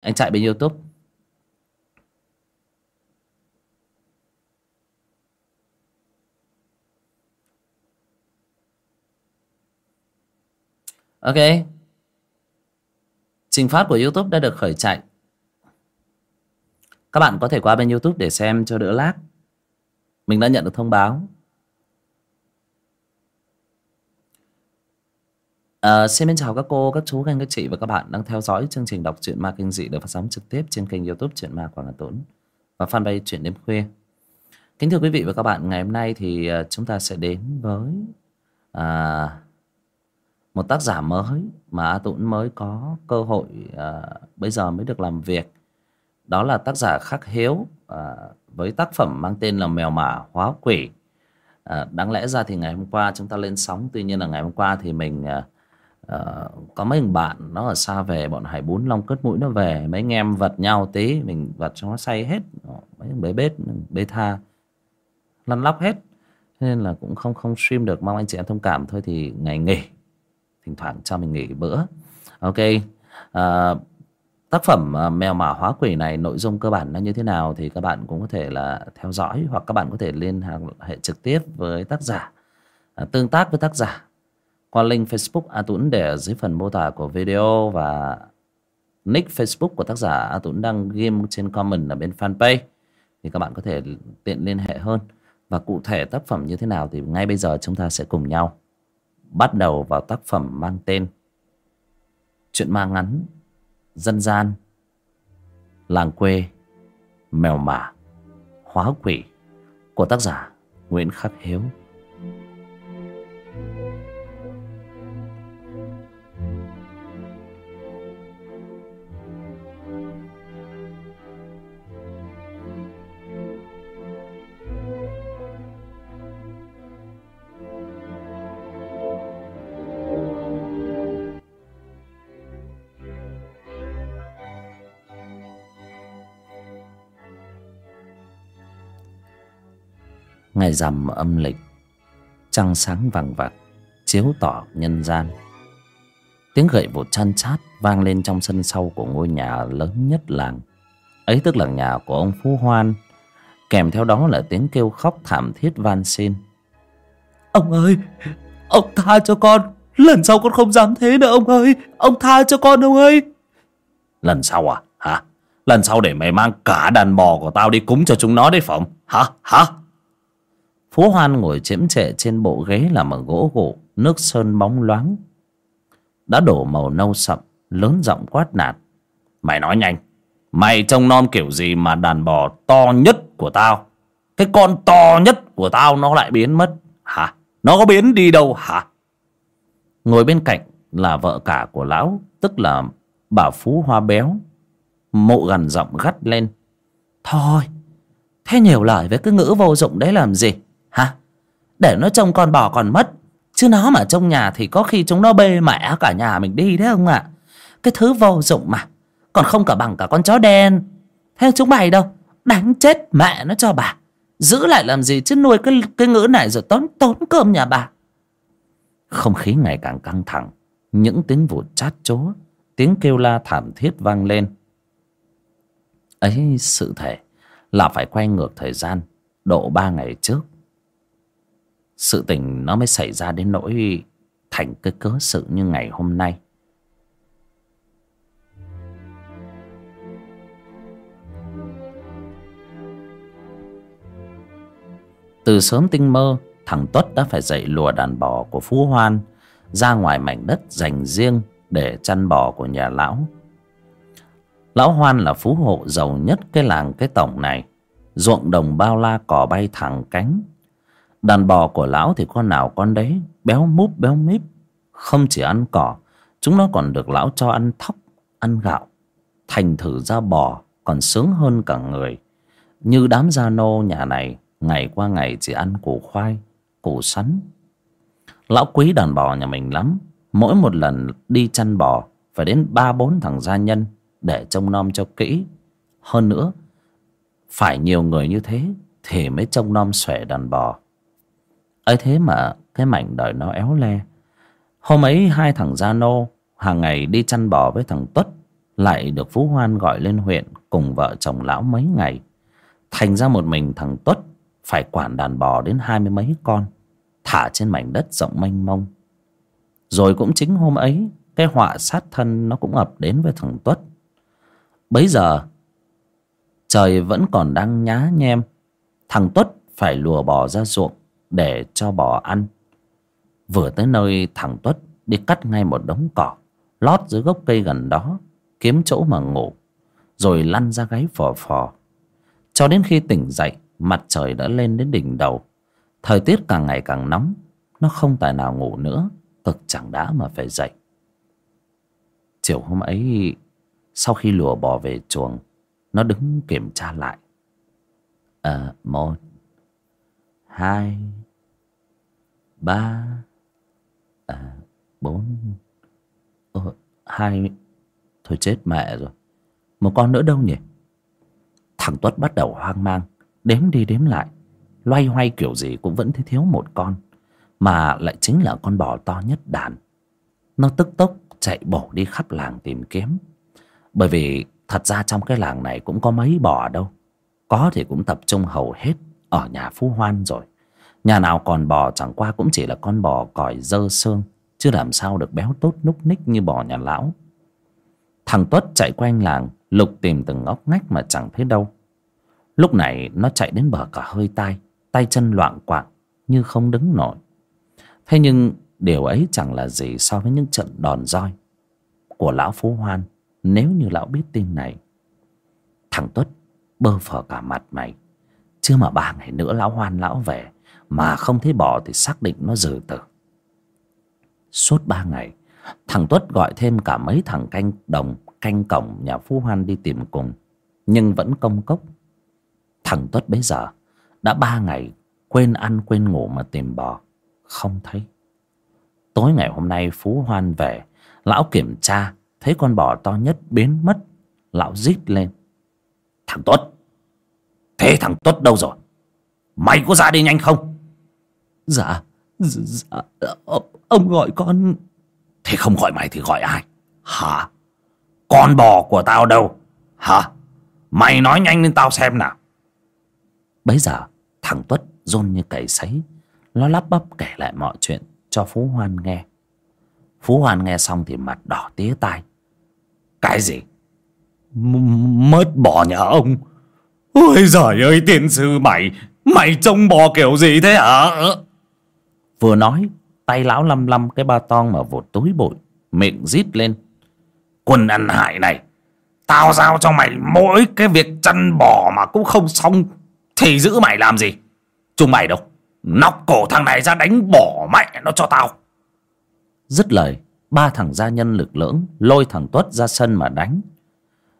anh chạy bên youtube. Ok. Trình phát của youtube đã được khởi chạy. Các bạn có thể qua bên youtube để xem cho đỡ lag. Mình đã nhận được thông báo. À, xin mến chào các cô, các chú, các anh, các chị và các bạn đang theo dõi chương trình đọc truyện ma kinh dị được phát sóng trực tiếp trên kênh youtube truyện ma Quảng Hà Tốn và fanpage truyện đêm khuya. Kính thưa quý vị và các bạn, ngày hôm nay thì ờ, chúng ta sẽ đến với à, một tác giả mới mà A Tũng mới có cơ hội à, bây giờ mới được làm việc. Đó là tác giả Khắc Hiếu à, với tác phẩm mang tên là Mèo Mả Hóa Quỷ. À, đáng lẽ ra thì ngày hôm qua chúng ta lên sóng, tuy nhiên là ngày hôm qua thì mình À, uh, có mấy thằng bạn nó ở xa về bọn hải bún long cất mũi nó về mấy anh em vật nhau tí mình vật cho nó say hết. Ờ, mấy thằng bế bết bê tha lăn lóc hết. Nên là cũng không không stream được mong anh chị em thông cảm thôi thì ngày nghỉ. Thỉnh thoảng cho mình nghỉ bữa. Ok à, tác phẩm mèo mả hóa quỷ này nội dung cơ bản nó như thế nào thì các bạn cũng có thể là theo dõi hoặc các bạn có thể liên hệ trực tiếp với tác giả. Tương tác với tác giả qua link Facebook A Tuấn để ở dưới phần mô tả của video và nick Facebook của tác giả A Tuấn đang game trên comment ở bên fanpage thì các bạn có thể tiện liên hệ hơn. Và cụ thể tác phẩm như thế nào thì ngay bây giờ chúng ta sẽ cùng nhau bắt đầu vào tác phẩm mang tên chuyện ma ngắn, dân gian, làng quê, mèo mả, hóa quỷ của tác giả Nguyễn Khắc Hiếu. Ngày rằm âm lịch trăng sáng vằng vặc chiếu tỏ nhân gian. Tiếng gậy vụt chăn chát vang lên trong sân sau của ngôi nhà lớn nhất làng. Ấy tức là nhà của ông phú hoan. Kèm theo đó là tiếng kêu khóc thảm thiết van xin. Ông ơi ông tha cho con. Lần sau con không dám thế nữa ông ơi. Ông tha cho con ông ơi. Lần sau à? Hả? Lần sau để mày mang cả đàn bò của tao đi cúng cho chúng nó đấy phỏng hả? Hả Phú Hoan ngồi chiếm trệ trên bộ ghế làm ở gỗ gỗ, nước sơn bóng loáng. Đã đổ màu nâu sậm, lớn giọng quát nạt. Mày nói nhanh, mày trông non kiểu gì mà đàn bò to nhất của tao? Cái con to nhất của tao nó lại biến mất, hả? Nó có biến đi đâu hả? Ngồi bên cạnh là vợ cả của lão, tức là bà Phú Hoa Béo. Mộ gần giọng gắt lên. Thôi, thế nhiều lời với cái ngữ vô dụng đấy làm gì? Hả? Để nó trông con bò còn mất Chứ nó mà trong nhà thì có khi chúng nó bê mẹ cả nhà mình đi đấy không ạ. Cái thứ vô dụng mà Còn không cả bằng cả con chó đen. Theo chúng mày đâu? Đánh chết mẹ nó cho bà. Giữ lại làm gì chứ nuôi cái, cái ngữ này rồi tốn tốn cơm nhà bà. Không khí ngày càng căng thẳng Những tiếng vụt chát chố Tiếng kêu la thảm thiết vang lên. Ấy sự thể Là phải quay ngược thời gian Độ ba ngày trước sự tình nó mới xảy ra đến nỗi thành cái cớ sự như ngày hôm nay. Từ sớm tinh mơ, thằng tuất đã phải dậy lùa đàn bò của phú hoan ra ngoài mảnh đất dành riêng để chăn bò của nhà lão. Lão hoan là phú hộ giàu nhất cái làng cái tổng này, ruộng đồng bao la cỏ bay thẳng cánh Đàn bò của lão thì con nào con đấy, Béo múp, béo míp, Không chỉ ăn cỏ, Chúng nó còn được lão cho ăn thóc, Ăn gạo, Thành thử ra bò còn sướng hơn cả người. Như đám gia nô nhà này, Ngày qua ngày chỉ ăn củ khoai, Củ sắn. Lão quý đàn bò nhà mình lắm, Mỗi một lần đi chăn bò Phải đến ba bốn thằng gia nhân Để trông nom cho kỹ. Hơn nữa, Phải nhiều người như thế Thì mới trông nom xòe đàn bò ấy thế mà cái mảnh đời nó éo le. Hôm ấy hai thằng gia nô hàng ngày đi chăn bò với thằng tuất, lại được phú hoan gọi lên huyện cùng vợ chồng lão mấy ngày. Thành ra một mình thằng tuất phải quản đàn bò đến hai mươi mấy con, thả trên mảnh đất rộng mênh mông. Rồi cũng chính hôm ấy, cái họa sát thân nó cũng ập đến với thằng tuất. Bấy giờ, trời vẫn còn đang nhá nhem, thằng tuất phải lùa bò ra ruộng để cho bò ăn. Vừa tới nơi thằng tuất đi cắt ngay một đống cỏ lót dưới gốc cây gần đó kiếm chỗ mà ngủ rồi lăn ra gáy phò phò. Cho đến khi tỉnh dậy mặt trời đã lên đến đỉnh đầu. Thời tiết càng ngày càng nóng nó không tài nào ngủ nữa cực chẳng đã mà phải dậy. Chiều hôm ấy sau khi lùa bò về chuồng nó đứng kiểm tra lại. À, một hai ba à, bốn ờ, hai thôi chết mẹ rồi. Một con nữa đâu nhỉ? Thằng tuất bắt đầu hoang mang đếm đi đếm lại. Loay hoay kiểu gì cũng vẫn thấy thiếu một con mà lại chính là con bò to nhất đàn. Nó tức tốc chạy bổ đi khắp làng tìm kiếm. Bởi vì thật ra trong cái làng này cũng có mấy bò đâu. Có thì cũng tập trung hầu hết ở nhà phú hoan rồi nhà nào còn bò chẳng qua cũng chỉ là con bò còi dơ xương chứ làm sao được béo tốt núc ních như bò nhà lão. Thằng tuất chạy quanh làng, lục tìm từng ngóc ngách mà chẳng thấy đâu. Lúc này nó chạy đến bờ cả hơi tai, tay chân loạn quạng, như không đứng nổi. Thế nhưng điều ấy chẳng là gì so với những trận đòn roi của lão phú hoan, nếu như lão biết tin này. Thằng tuất bơ phờ cả mặt mày. Chưa mà ba ngày nữa lão hoan lão về mà không thấy bò thì xác định nó dừ tử suốt ba ngày, thằng tuất gọi thêm cả mấy thằng canh đồng, canh cổng nhà phú hoan đi tìm cùng, nhưng vẫn công cốc. Thằng tuất bấy giờ đã ba ngày quên ăn, quên ngủ mà tìm bò, không thấy. Tối ngày hôm nay phú hoan về, lão kiểm tra, thấy con bò to nhất biến mất, lão rít lên. Thằng tuất, thế thằng tuất đâu rồi? Mày có ra đi nhanh không? Dạ dạ ông gọi con. Thế không gọi mày thì gọi ai? Hả? Con bò của tao đâu? Hả? Mày nói nhanh lên tao xem nào. Bấy giờ thằng tuất rôn như cầy sấy nó lắp bắp kể lại mọi chuyện cho phú hoan nghe. Phú hoan nghe xong thì mặt đỏ tía tai. Cái gì? M mất bò nhà ông. Ôi giời ơi tiên sư mày. Mày trông bò kiểu gì thế hả vừa nói, tay lão lăm lăm cái ba tong mà vụt túi bụi, miệng rít lên. Quân ăn hại này, tao giao cho mày mỗi cái việc chăn bò mà cũng không xong, thì giữ mày làm gì? Chúng mày đâu, nóc cổ thằng này ra đánh bỏ mẹ nó cho tao. Dứt lời, ba thằng gia nhân lực lưỡng lôi thằng tuất ra sân mà đánh.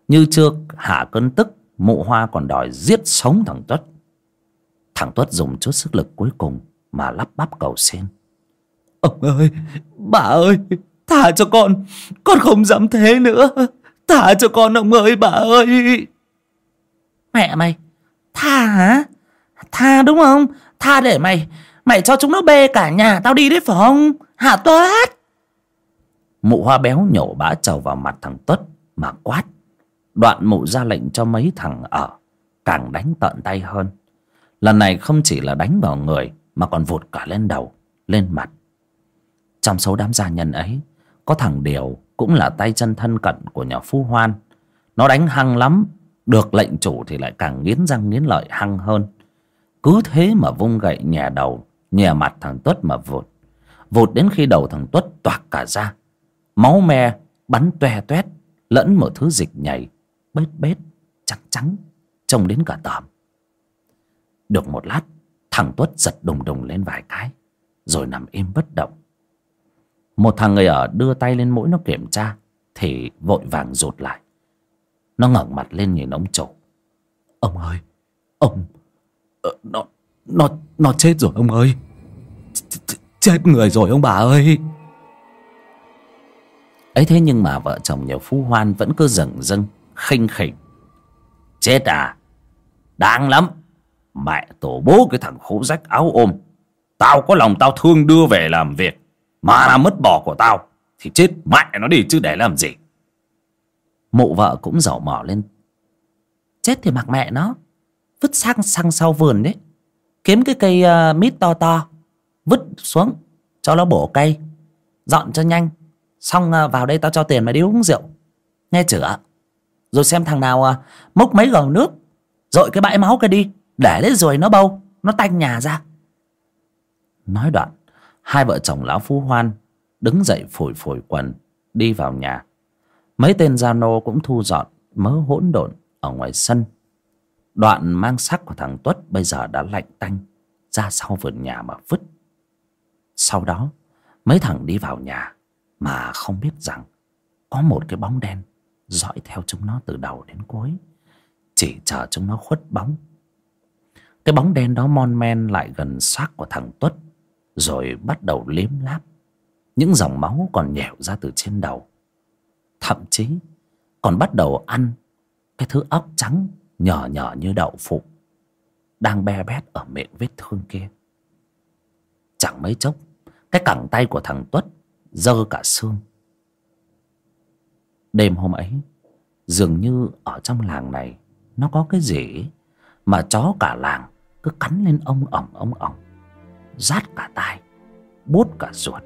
Như chưa hạ cơn tức, mụ hoa còn đòi giết sống thằng tuất. Thằng tuất dùng chút sức lực cuối cùng mà lắp bắp cầu xin. Ông ơi bà ơi thả cho con con không dám thế nữa. Thả cho con ông ơi bà ơi. Mẹ mày tha hả? Tha đúng không? Tha để mày mày cho chúng nó bê cả nhà tao đi đấy phải không? Hả tuất mụ hoa béo nhổ bã trầu vào mặt thằng tuất mà quát. Đoạn mụ ra lệnh cho mấy thằng ở càng đánh tợn tay hơn. Lần này không chỉ là đánh vào người mà còn vụt cả lên đầu, lên mặt. Trong số đám gia nhân ấy, có thằng điều cũng là tay chân thân cận của nhà phú hoan. Nó đánh hăng lắm, được lệnh chủ thì lại càng nghiến răng nghiến lợi hăng hơn. Cứ thế mà vung gậy nhè đầu, nhè mặt thằng tuất mà vụt. Vụt đến khi đầu thằng tuất toạc cả ra. Máu me bắn toe toét, lẫn một thứ dịch nhảy, bết bết, trắng trắng, trông đến cả tòm. Được một lát thằng tuất giật đùng đùng lên vài cái rồi nằm im bất động. Một thằng người ở đưa tay lên mũi nó kiểm tra thì vội vàng rụt lại. Nó ngẩng mặt lên nhìn ông chủ. Ông ơi ông ờ, nó nó nó chết rồi ông ơi. Chết người rồi ông bà ơi. Ấy thế nhưng mà vợ chồng nhà phú hoan vẫn cứ dừng dưng khinh khỉnh. Chết à? Đáng lắm mẹ tổ bố cái thằng khố rách áo ôm. Tao có lòng tao thương đưa về làm việc mà làm mất bò của tao thì chết mẹ nó đi chứ để làm gì? Mụ vợ cũng dầu mỏ lên. Chết thì mặc mẹ nó vứt sang sang sau vườn đấy. Kiếm cái cây uh, mít to to vứt xuống cho nó bổ cây. Dọn cho nhanh. Xong uh, vào đây tao cho tiền mày đi uống rượu. Nghe chửa rồi xem thằng nào ờ, uh, múc mấy gầu nước dội cái bãi máu kia đi để đấy rồi nó bâu, nó tanh nhà ra. Nói đoạn, hai vợ chồng lão phú hoan đứng dậy phủi phủi quần, đi vào nhà. Mấy tên gia nô cũng thu dọn, mớ hỗn độn ở ngoài sân. Đoạn mang xác của thằng tuất bây giờ đã lạnh tanh, ra sau vườn nhà mà vứt. Sau đó, mấy thằng đi vào nhà mà không biết rằng có một cái bóng đen dõi theo chúng nó từ đầu đến cuối, chỉ chờ chúng nó khuất bóng cái bóng đen đó mon men lại gần xác của thằng tuất, rồi bắt đầu liếm láp. Những dòng máu còn nhẹo ra từ trên đầu. Thậm chí, còn bắt đầu ăn cái thứ óc trắng nhỏ nhỏ như đậu phụ, đang be bét ở miệng vết thương kia. Chẳng mấy chốc, cái cẳng tay của thằng tuất dơ cả xương. Đêm hôm ấy, dường như ở trong làng này, nó có cái gì? Mà chó cả làng cứ cắn lên ông ỏng ông ỏng rát cả tai, bút cả ruột.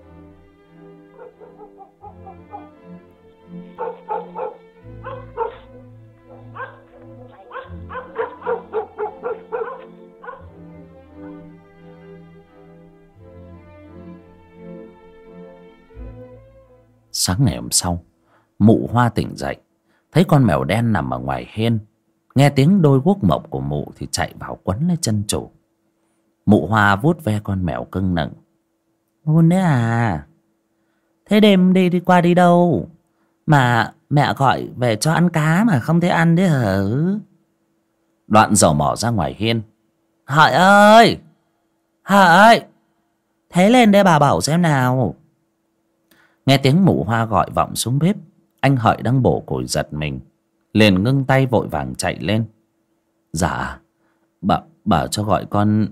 Sáng ngày hôm sau, mụ hoa tỉnh dậy. Thấy con mèo đen nằm ở ngoài hiên nghe tiếng đôi guốc mộc của mụ thì chạy vào quấn lấy chân chủ. Mụ hoa vuốt ve con mèo cưng nựng. Hôn đấy à? Thế đêm đi đi qua đi đâu? Mà mẹ gọi về cho ăn cá mà không thấy ăn đấy hả? Đoạn dầu mỏ ra ngoài hiên. Hợi ơi! Hợi Thế lên đây bà bảo xem nào. Nghe tiếng mụ hoa gọi vọng xuống bếp, Anh Hợi đang bổ củi giật mình. Liền ngưng tay vội vàng chạy lên. Dạ Bà, bảo cho gọi con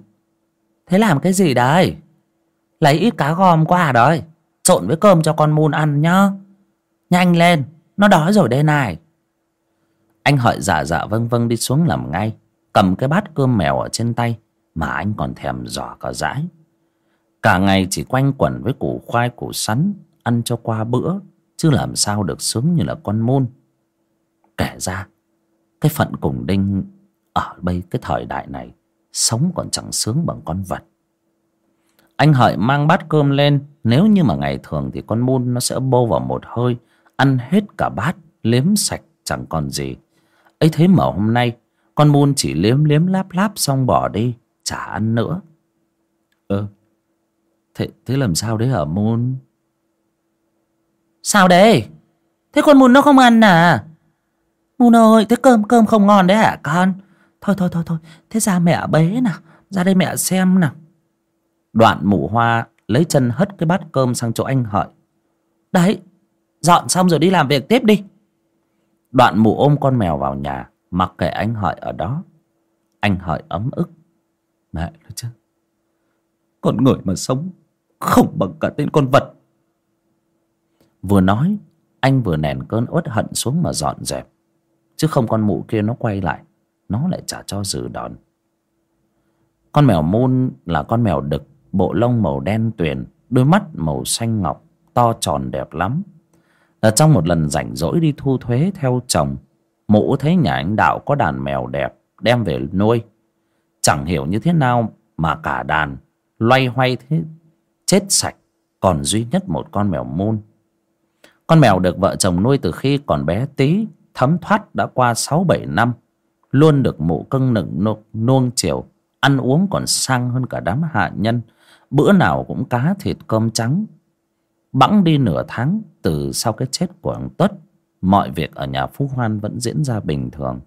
Thế làm cái gì đấy Lấy ít cá gom qua đấy Trộn với cơm cho con mun ăn nhá. Nhanh lên Nó đói rồi đây này. Anh Hợi dạ dạ vâng vâng đi xuống làm ngay Cầm cái bát cơm mèo ở trên tay Mà anh còn thèm giỏ cả dãi. Cả ngày chỉ quanh quẩn với củ khoai củ sắn Ăn cho qua bữa Chứ làm sao được sướng như là con môn Kể ra. Cái phận cùng đinh Ở bây cái thời đại này Sống còn chẳng sướng bằng con vật. Anh Hợi mang bát cơm lên Nếu như mà ngày thường thì con mun Nó sẽ bô vào một hơi Ăn hết cả bát Liếm sạch chẳng còn gì. Ấy thế mà hôm nay Con mun chỉ liếm liếm láp láp xong bỏ đi Chả ăn nữa. Ơ Thế, thế làm sao đấy hả mun? Sao đấy? Thế con mun nó không ăn à? Môn ơi thế cơm cơm không ngon đấy hả con? Thôi thôi thôi thôi. Thế ra mẹ bế nào. Ra đây mẹ xem nào. Đoạn mụ hoa lấy chân hất cái bát cơm sang chỗ anh Hợi. Đấy, Dọn xong rồi đi làm việc tiếp đi. Đoạn mụ ôm con mèo vào nhà, Mặc kệ anh Hợi ở đó. Anh Hợi ấm ức. Mẹ nói chứ. Con người mà sống Không bằng cả tên con vật. Vừa nói, Anh vừa nèn cơn uất hận xuống mà dọn dẹp. Chứ không con mụ kia nó quay lại, Nó lại trả cho dự đòn. Con mèo môn là con mèo đực, Bộ lông màu đen tuyền, Đôi mắt màu xanh ngọc, To tròn đẹp lắm. Là trong một lần rảnh rỗi đi thu thuế theo chồng, Mụ thấy nhà anh Đạo có đàn mèo đẹp, Đem về nuôi. Chẳng hiểu như thế nào Mà cả đàn Loay hoay thế, Chết sạch Còn duy nhất một con mèo môn con mèo được vợ chồng nuôi từ khi còn bé tí Thấm thoát đã qua sáu bảy năm, Luôn được mụ cưng nựng nuông chiều, Ăn uống còn sang hơn cả đám hạ nhân. Bữa nào cũng cá thịt cơm trắng. Bẵng đi nửa tháng, Từ sau cái chết của ông Tuất, Mọi việc ở nhà Phú Hoan vẫn diễn ra bình thường.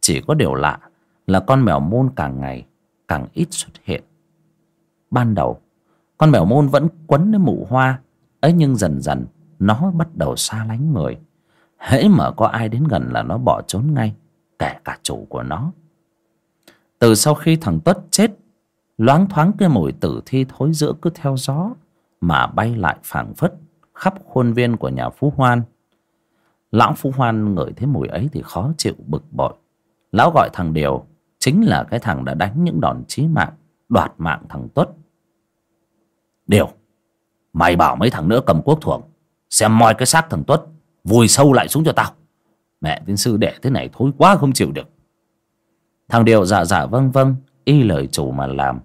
Chỉ có điều lạ Là con mèo môn càng ngày Càng ít xuất hiện. Ban đầu, Con mèo môn vẫn quấn lấy mụ hoa, ấy nhưng dần dần nó bắt đầu xa lánh người hễ mà có ai đến gần là nó bỏ trốn ngay, kể cả chủ của nó. Từ sau khi thằng tuất chết, loáng thoáng cái mùi tử thi thối giữa cứ theo gió mà bay lại phảng phất khắp khuôn viên của nhà phú hoan. Lão phú hoan ngửi thấy mùi ấy thì khó chịu bực bội. Lão gọi thằng điều, chính là cái thằng đã đánh những đòn chí mạng, đoạt mạng thằng tuất. Điều, mày bảo mấy thằng nữa cầm quốc thuộc xem moi cái xác thằng tuất vùi sâu lại xuống cho tao. Mẹ tiên sư đẻ thế này thối quá không chịu được. Thằng điều dạ dạ vâng vâng y lời chủ mà làm.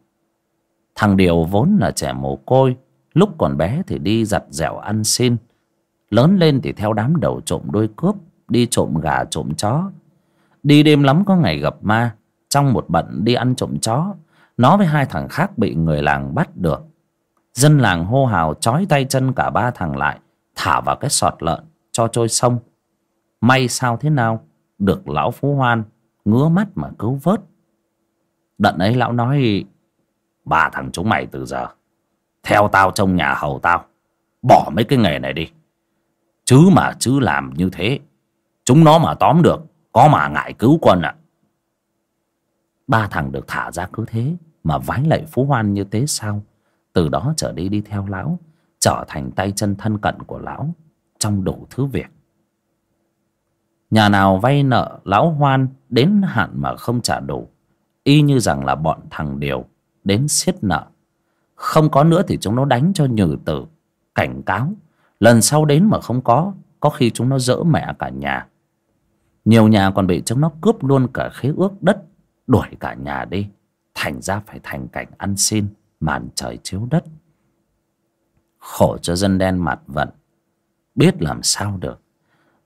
Thằng điều vốn là trẻ mồ côi, lúc còn bé thì đi giặt dẻo ăn xin. Lớn lên thì theo đám đầu trộm đôi cướp, đi trộm gà trộm chó. Đi đêm lắm có ngày gặp ma, trong một bận đi ăn trộm chó. Nó với hai thằng khác bị người làng bắt được. Dân làng hô hào trói tay chân cả ba thằng lại, thả vào cái sọt lợn cho trôi sông. May sao thế nào? Được lão phú hoan ngứa mắt mà cứu vớt. Đợt ấy lão nói, ba thằng chúng mày từ giờ, theo tao trong nhà hầu tao, bỏ mấy cái nghề này đi. Chứ mà chứ làm như thế, chúng nó mà tóm được, có mà ngại cứu quân ạ ba thằng được thả ra cứ thế mà vái lạy phú hoan như thế sao? Từ đó trở đi đi theo lão, trở thành tay chân thân cận của lão trong đủ thứ việc. Nhà nào vay nợ lão hoan đến hạn mà không trả đủ, y như rằng là bọn thằng điều đến xiết nợ. Không có nữa thì chúng nó đánh cho nhừ tử, cảnh cáo. Lần sau đến mà không có có khi chúng nó dỡ mẹ cả nhà. Nhiều nhà còn bị chúng nó cướp luôn cả khế ước đất, đuổi cả nhà đi. Thành ra phải thành cảnh ăn xin, màn trời chiếu đất. Khổ cho dân đen mặt vận biết làm sao được.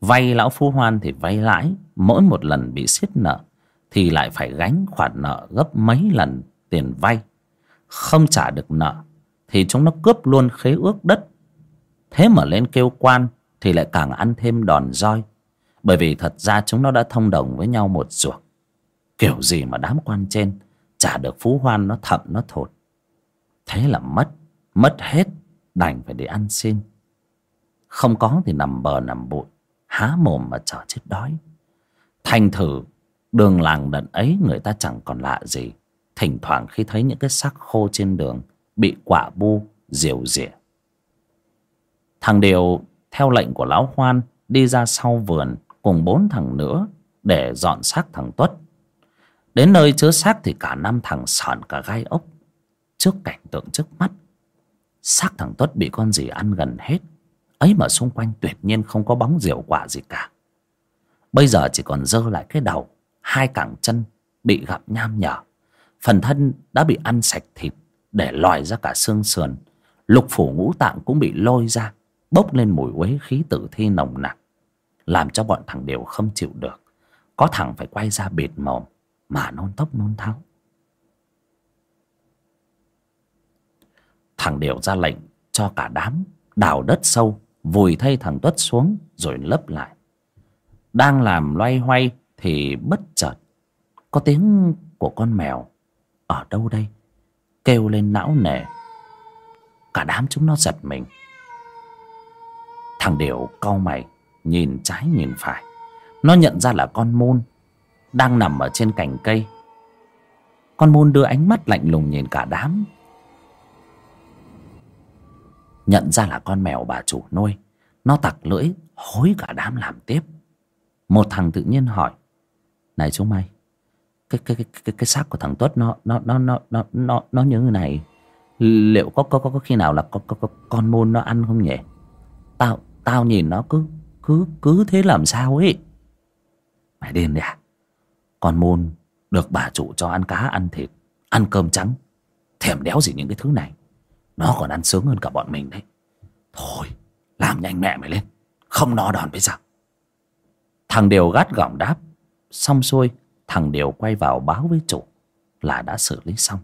Vay lão phú hoan thì vay lãi, mỗi một lần bị xiết nợ thì lại phải gánh khoản nợ gấp mấy lần tiền vay. Không trả được nợ thì chúng nó cướp luôn khế ước đất. Thế mà lên kêu quan thì lại càng ăn thêm đòn roi, bởi vì thật ra chúng nó đã thông đồng với nhau một ruột kiểu gì mà đám quan trên trả được phú hoan nó thậm nó thột thế là mất mất hết, đành phải để ăn xin không có thì nằm bờ nằm bụi, há mồm mà chờ chết đói. Thành thử, đường làng đận ấy người ta chẳng còn lạ gì. Thỉnh thoảng khi thấy những cái xác khô trên đường bị quả bu diều rỉa. Thằng điều theo lệnh của lão hoan đi ra sau vườn cùng bốn thằng nữa để dọn xác thằng tuất. Đến nơi chứa xác thì cả năm thằng sởn cả gai ốc, trước cảnh tượng trước mắt. Xác thằng tuất bị con gì ăn gần hết ấy mà xung quanh tuyệt nhiên không có bóng diều quả gì cả. Bây giờ chỉ còn dơ lại cái đầu, hai cẳng chân bị gặp nham nhở. Phần thân đã bị ăn sạch thịt, để lòi ra cả xương sườn. Lục phủ ngũ tạng cũng bị lôi ra, bốc lên mùi uế khí tử thi nồng nặc, làm cho bọn thằng đều không chịu được. Có thằng phải quay ra bịt mồm, mà nôn tóc nôn tháo. Thằng đều ra lệnh cho cả đám đào đất sâu vùi thay thằng tuất xuống rồi lấp lại. Đang làm loay hoay thì bất chợt có tiếng của con mèo ở đâu đây? Kêu lên não nề. Cả đám chúng nó giật mình. Thằng điểu cau mày, nhìn trái nhìn phải. Nó nhận ra là con môn đang nằm ở trên cành cây. Con môn đưa ánh mắt lạnh lùng nhìn cả đám nhận ra là con mèo bà chủ nuôi nó tặc lưỡi hối cả đám làm tiếp. Một thằng tự nhiên hỏi này chú mày cái cái cái cái, cái xác của thằng tuất nó nó nó nó nó nó nó như thế này liệu có có có, có khi nào là có, có, có con môn nó ăn không nhỉ? Tao tao nhìn nó cứ cứ cứ thế làm sao ấy? Mày điên đi à? Con môn được bà chủ cho ăn cá ăn thịt ăn cơm trắng thèm đéo gì những cái thứ này? Nó còn ăn sướng hơn cả bọn mình đấy. Thôi, làm nhanh mẹ mày lên. Không no đòn bây giờ. Thằng điều gắt gỏng đáp. Xong xuôi, thằng điều quay vào báo với chủ là đã xử lý xong.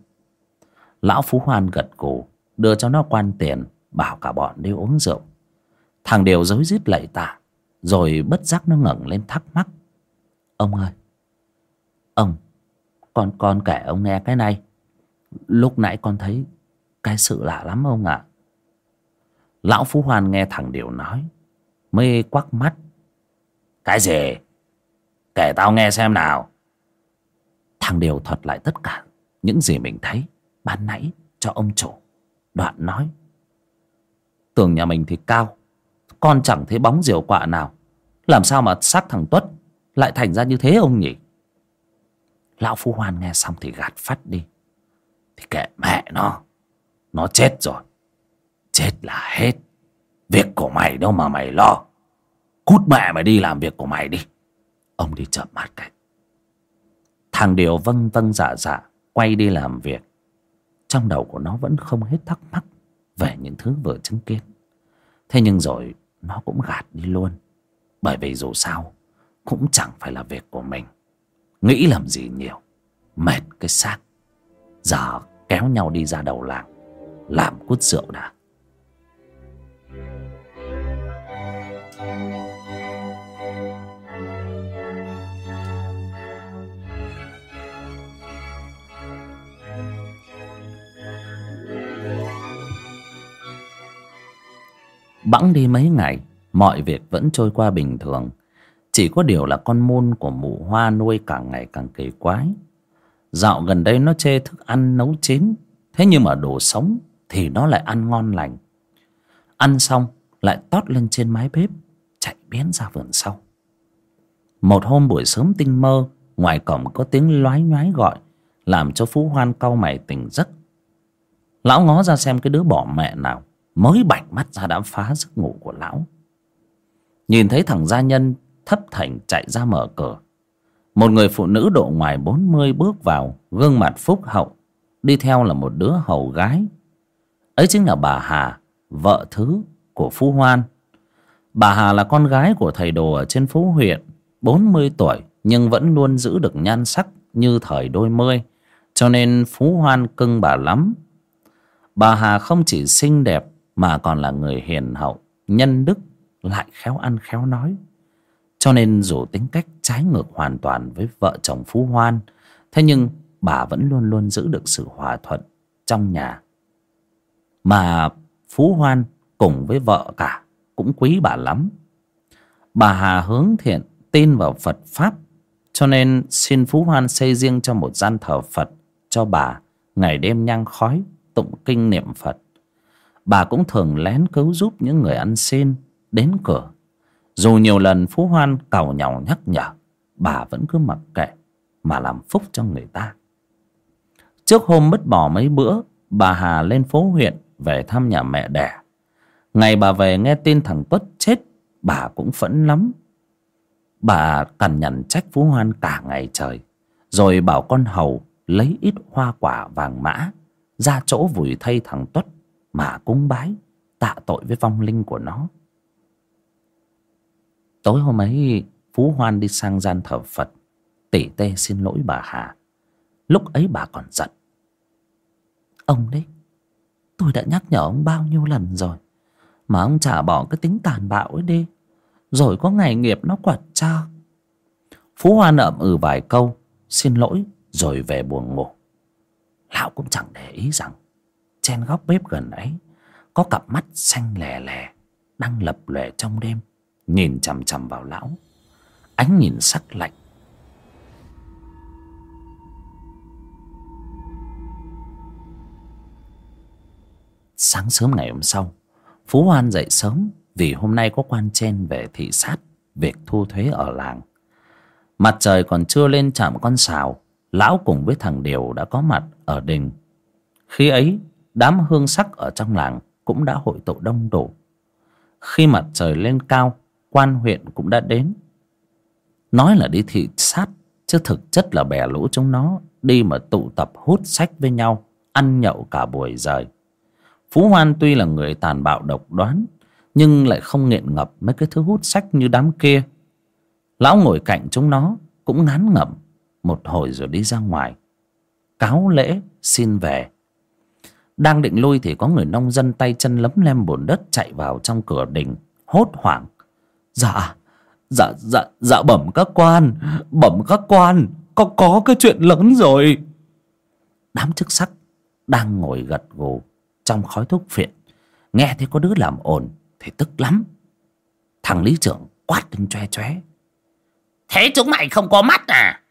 Lão phú hoan gật gù, đưa cho nó quan tiền, bảo cả bọn đi uống rượu. Thằng Điều dối rít lạy tạ rồi bất giác nó ngẩng lên thắc mắc. Ông ơi, ông, con con kể ông nghe cái này. Lúc nãy con thấy cái sự lạ lắm ông ạ. Lão phú hoan nghe thằng điều nói, mê quắc mắt. Cái gì? Kể tao nghe xem nào. Thằng điều thuật lại tất cả những gì mình thấy, ban nãy cho ông chủ. Đoạn nói, tường nhà mình thì cao, con chẳng thấy bóng diều quạ nào. Làm sao mà xác thằng Tuất Lại thành ra như thế ông nhỉ? Lão phú Hoan nghe xong thì gạt phát đi. Thì kệ mẹ nó. Nó chết rồi. Chết là hết. Việc của mày đâu mà mày lo. Cút mẹ mày đi làm việc của mày đi. Ông đi chợp mặt cái. Thằng Điều vâng vâng dạ dạ Quay đi làm việc. Trong đầu của nó vẫn không hết thắc mắc Về những thứ vừa chứng kiến. Thế nhưng rồi Nó cũng gạt đi luôn. Bởi vì dù sao, Cũng chẳng phải là việc của mình. Nghĩ làm gì nhiều, Mệt cái xác. Giờ kéo nhau đi ra đầu làng. Làm cút rượu đã. Bẵng đi mấy ngày, Mọi việc vẫn trôi qua bình thường. Chỉ có điều là con môn của mụ hoa nuôi càng ngày càng kỳ quái. Dạo gần đây nó chê thức ăn nấu chín, Thế nhưng mà đồ sống thì nó lại ăn ngon lành. Ăn xong, lại tót lên trên mái bếp, Chạy biến ra vườn sau. Một hôm buổi sớm tinh mơ, Ngoài cổng có tiếng loái nhoái gọi, Làm cho Phú Hoan cau mày tỉnh giấc. Lão ngó ra xem cái đứa bỏ mẹ nào, mới bạch mắt ra đã phá giấc ngủ của lão. Nhìn thấy thằng gia nhân thấp thành chạy ra mở cửa, một người phụ nữ độ ngoài bốn mươi bước vào, gương mặt phúc hậu, đi theo là một đứa hầu gái ấy chính là bà hà, vợ thứ của phú hoan. Bà hà là con gái của thầy đồ ở trên phố huyện, bốn mươi tuổi, nhưng vẫn luôn giữ được nhan sắc như thời đôi mươi, cho nên phú hoan cưng bà lắm. Bà hà không chỉ xinh đẹp mà còn là người hiền hậu, nhân đức, lại khéo ăn khéo nói. Cho nên dù tính cách trái ngược hoàn toàn với vợ chồng phú hoan, thế nhưng bà vẫn luôn luôn giữ được sự hòa thuận trong nhà mà phú hoan cùng với vợ cả cũng quý bà lắm. Bà hà hướng thiện, tin vào phật pháp, cho nên xin phú hoan xây riêng cho một gian thờ phật cho bà ngày đêm nhang khói, tụng kinh niệm phật. Bà cũng thường lén cứu giúp những người ăn xin đến cửa. Dù nhiều lần phú hoan càu nhàu nhắc nhở, bà vẫn cứ mặc kệ mà làm phúc cho người ta. Trước hôm mất bỏ mấy bữa, bà hà lên phố huyện về thăm nhà mẹ đẻ. Ngày bà về nghe tin thằng tuất chết, bà cũng phẫn lắm. Bà cằn nhằn trách phú hoan cả ngày trời, rồi bảo con hầu lấy ít hoa quả vàng mã ra chỗ vùi thay thằng tuất mà cúng bái, tạ tội với vong linh của nó. Tối hôm ấy, phú hoan đi sang gian thờ phật. Tỉ tê xin lỗi bà hà. Lúc ấy bà còn giận. Ông đấy tôi đã nhắc nhở ông bao nhiêu lần rồi. Mà ông chả bỏ cái tính tàn bạo ấy đi. Rồi có ngày nghiệp nó quật cho phú Hoa nợm ừ vài câu, xin lỗi, rồi về buồn ngủ. Lão cũng chẳng để ý rằng, trên góc bếp gần ấy, có cặp mắt xanh lè lè, đang lập lòe trong đêm, nhìn chằm chằm vào lão. Ánh nhìn sắc lạnh sáng sớm ngày hôm sau, phú hoan dậy sớm vì hôm nay có quan trên về thị sát, việc thu thuế ở làng. Mặt trời còn chưa lên chạm con sào, lão cùng với thằng điều đã có mặt ở đình. Khi ấy, đám hương sắc ở trong làng cũng đã hội tụ đông đủ. Khi mặt trời lên cao, quan huyện cũng đã đến. Nói là đi thị sát, chứ thực chất là bè lũ chúng nó đi mà tụ tập hút sách với nhau, ăn nhậu cả buổi rời phú hoan tuy là người tàn bạo độc đoán, nhưng lại không nghiện ngập mấy cái thứ hút sách như đám kia. Lão ngồi cạnh chúng nó cũng ngán ngẩm, một hồi rồi đi ra ngoài. Cáo lễ, xin về. Đang định lui thì có người nông dân tay chân lấm lem bùn đất chạy vào trong cửa đình, hốt hoảng. Dạ dạ dạ dạ bẩm các quan, bẩm các quan, có có cái chuyện lớn rồi. Đám chức sắc đang ngồi gật gù trong khói thuốc phiện. Nghe thấy có đứa làm ồn thì tức lắm. Thằng lý trưởng quát lên choe choé thế chúng mày không có mắt à?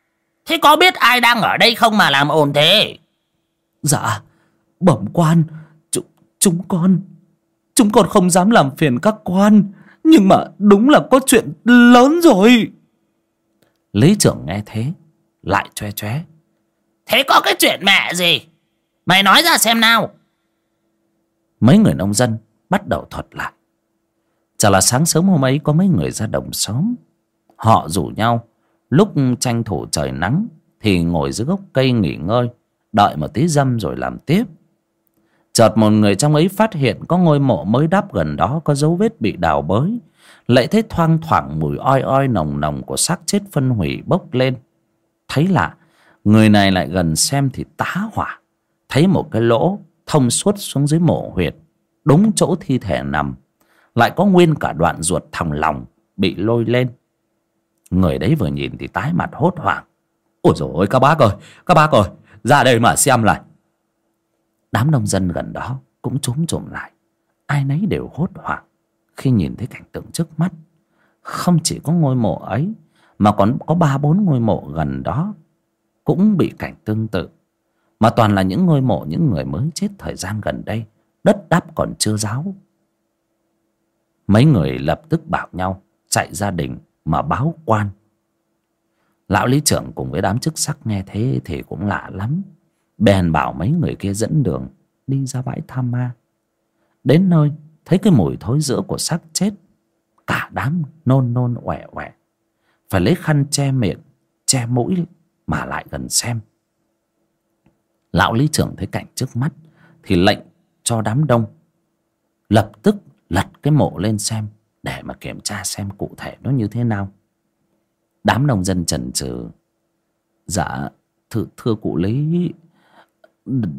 Thế có biết ai đang ở đây không mà làm ồn thế? Dạ bẩm quan chúng, chúng con chúng con không dám làm phiền các quan Nhưng mà đúng là có chuyện lớn rồi. Lý trưởng nghe thế Lại choe choé Thế có cái chuyện mẹ gì? Mày nói ra xem nào Mấy người nông dân bắt đầu thuật lại. Chả là sáng sớm hôm ấy có mấy người ra đồng xóm. Họ rủ nhau, Lúc tranh thủ trời nắng Thì ngồi dưới gốc cây nghỉ ngơi, Đợi một tí dâm rồi làm tiếp. Chợt một người trong ấy phát hiện Có ngôi mộ mới đắp gần đó Có dấu vết bị đào bới. Lại thấy thoang thoảng mùi oi oi nồng nồng Của xác chết phân hủy bốc lên. Thấy lạ, Người này lại gần xem thì tá hỏa. Thấy một cái lỗ thông suốt xuống dưới mộ huyệt, Đúng chỗ thi thể nằm, Lại có nguyên cả đoạn ruột thòng lòng Bị lôi lên. Người đấy vừa nhìn thì tái mặt hốt hoảng. Ôi dồi ôi, các bác ơi, Các bác ơi, ra đây mà xem lại. Đám nông dân gần đó Cũng trúng trộm lại. Ai nấy đều hốt hoảng Khi nhìn thấy cảnh tượng trước mắt. Không chỉ có ngôi mộ ấy, Mà còn có ba bốn ngôi mộ gần đó Cũng bị cảnh tương tự. Mà toàn là những ngôi mộ, Những người mới chết thời gian gần đây. Đất đắp còn chưa ráo Mấy người lập tức bảo nhau Chạy gia đình mà báo quan. Lão lý trưởng cùng với đám chức sắc nghe thế thì cũng lạ lắm. Bèn bảo mấy người kia dẫn đường đi ra bãi tham ma. Đến nơi, thấy cái mùi thối giữa của xác chết. Cả đám nôn nôn, oẻ oẻ. Phải lấy khăn che miệng, che mũi mà lại gần xem lão lý trưởng thấy cảnh trước mắt thì lệnh cho đám đông lập tức lật cái mộ lên xem để mà kiểm tra xem cụ thể nó như thế nào. Đám nông dân chần chừ dạ thưa, thưa cụ lý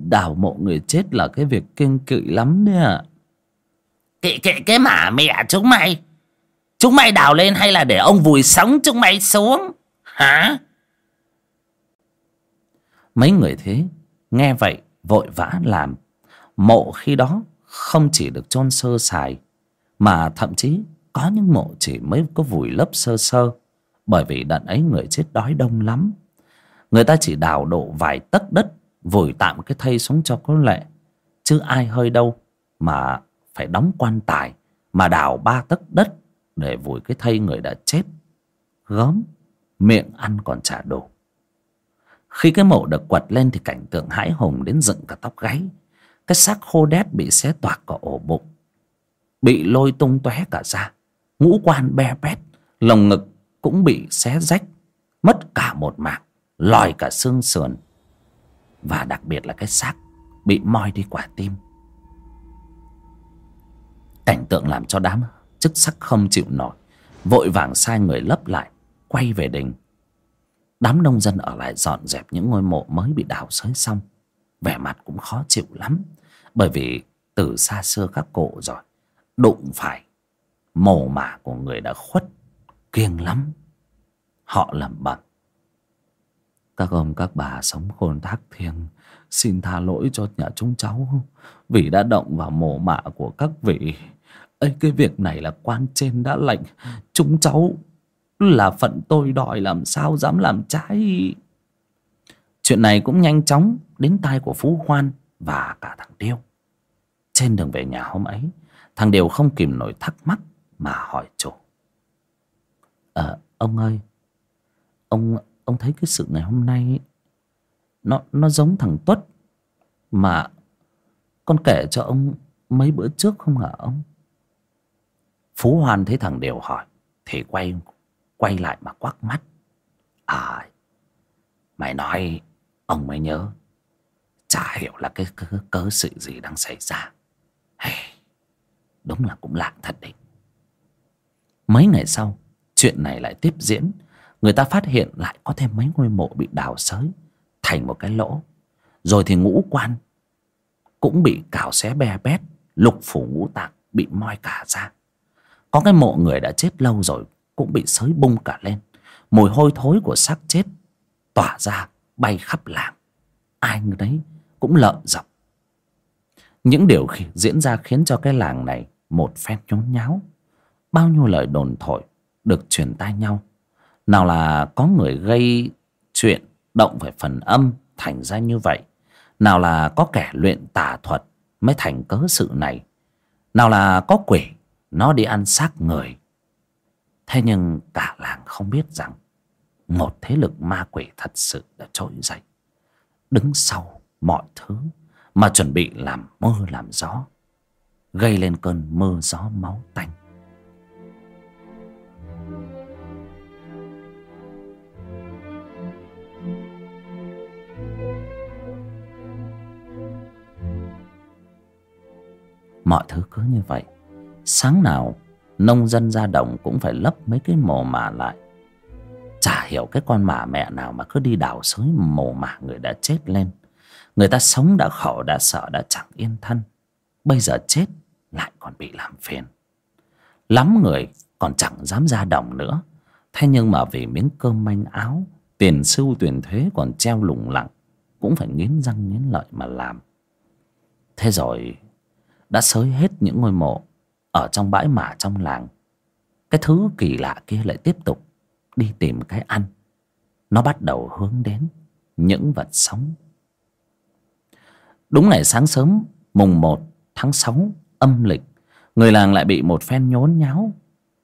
đào mộ người chết là cái việc kiêng kỵ lắm đấy ạ. Kệ kệ cái mả mẹ chúng mày. Chúng mày đào lên hay là để ông vùi sống chúng mày xuống? Hả? Mấy người thế nghe vậy, vội vã làm. Mộ khi đó không chỉ được chôn sơ sài, mà thậm chí có những mộ chỉ mới có vùi lấp sơ sơ. Bởi vì đợt ấy người chết đói đông lắm. Người ta chỉ đào độ vài tấc đất, vùi tạm cái thây xuống cho có lệ. Chứ ai hơi đâu mà phải đóng quan tài, mà đào ba tấc đất để vùi cái thây người đã chết. Gớm, miệng ăn còn chả đủ khi cái mộ được quật lên thì cảnh tượng hãi hùng đến dựng cả tóc gáy. Cái xác khô đét bị xé toạc cả ổ bụng. Bị lôi tung tóe cả ra ngũ quan be bét, lồng ngực cũng bị xé rách, mất cả một mảng lòi cả xương sườn. Và đặc biệt là cái xác bị moi đi quả tim. Cảnh tượng làm cho đám chức sắc không chịu nổi, vội vàng sai người lấp lại, quay về đình đám nông dân ở lại dọn dẹp những ngôi mộ mới bị đào xới xong. Vẻ mặt cũng khó chịu lắm, bởi vì từ xa xưa các cụ rồi, đụng phải mồ mả của người đã khuất, kiêng lắm. Họ lẩm bẩm, các ông, các bà sống khôn thác thiêng, xin tha lỗi cho nhà chúng cháu vì đã động vào mồ mả của các vị. Ấy cái việc này là quan trên đã lệnh chúng cháu là phận tôi đòi làm sao dám làm trái. Chuyện này cũng nhanh chóng đến tai của phú hoan và cả thằng điêu. Trên đường về nhà hôm ấy, thằng điều không kìm nổi thắc mắc mà hỏi chủ. Ờ ông ơi, ông ông thấy cái sự ngày hôm nay nó nó giống thằng tuất mà con kể cho ông mấy bữa trước không hả ông? Phú hoan thấy thằng điều hỏi thì quay quay lại mà quắc mắt. À mày nói ông mới nhớ chả hiểu là cái cớ, cớ sự gì đang xảy ra. Hey, đúng là cũng lạ thật đấy. Mấy ngày sau chuyện này lại tiếp diễn. Người ta phát hiện lại có thêm mấy ngôi mộ bị đào xới thành một cái lỗ. Rồi thì ngũ quan cũng bị cào xé be bét lục phủ ngũ tạng bị moi cả ra. Có cái mộ người đã chết lâu rồi cũng bị sới bung cả lên. Mùi hôi thối của xác chết tỏa ra, bay khắp làng. Ai người đấy cũng lợn giọng. Những điều diễn ra khiến cho cái làng này một phen nhốn nháo. Bao nhiêu lời đồn thổi được truyền tai nhau. Nào là có người gây chuyện động phải phần âm thành ra như vậy. Nào là có kẻ luyện tà thuật mới thành cớ sự này. Nào là có quỷ, nó đi ăn xác người thế nhưng cả làng không biết rằng một thế lực ma quỷ thật sự đã trỗi dậy, đứng sau mọi thứ mà chuẩn bị làm mưa làm gió, gây lên cơn mưa gió máu tanh. Mọi thứ cứ như vậy. Sáng nào nông dân ra đồng cũng phải lấp mấy cái mồ mả lại. Chả hiểu cái con mả mẹ nào mà cứ đi đào xới mồ mả người đã chết lên. Người ta sống đã khổ, đã sợ, đã chẳng yên thân. Bây giờ chết, lại còn bị làm phiền. Lắm người còn chẳng dám ra đồng nữa. Thế nhưng mà vì miếng cơm manh áo, tiền sưu tiền thuế còn treo lủng lẳng, cũng phải nghiến răng nghiến lợi mà làm. Thế rồi, đã xới hết những ngôi mộ ở trong bãi mả trong làng. Cái thứ kỳ lạ kia lại tiếp tục đi tìm cái ăn. Nó bắt đầu hướng đến những vật sống. Đúng ngày sáng sớm, mùng một tháng sáu, âm lịch, người làng lại bị một phen nhốn nháo.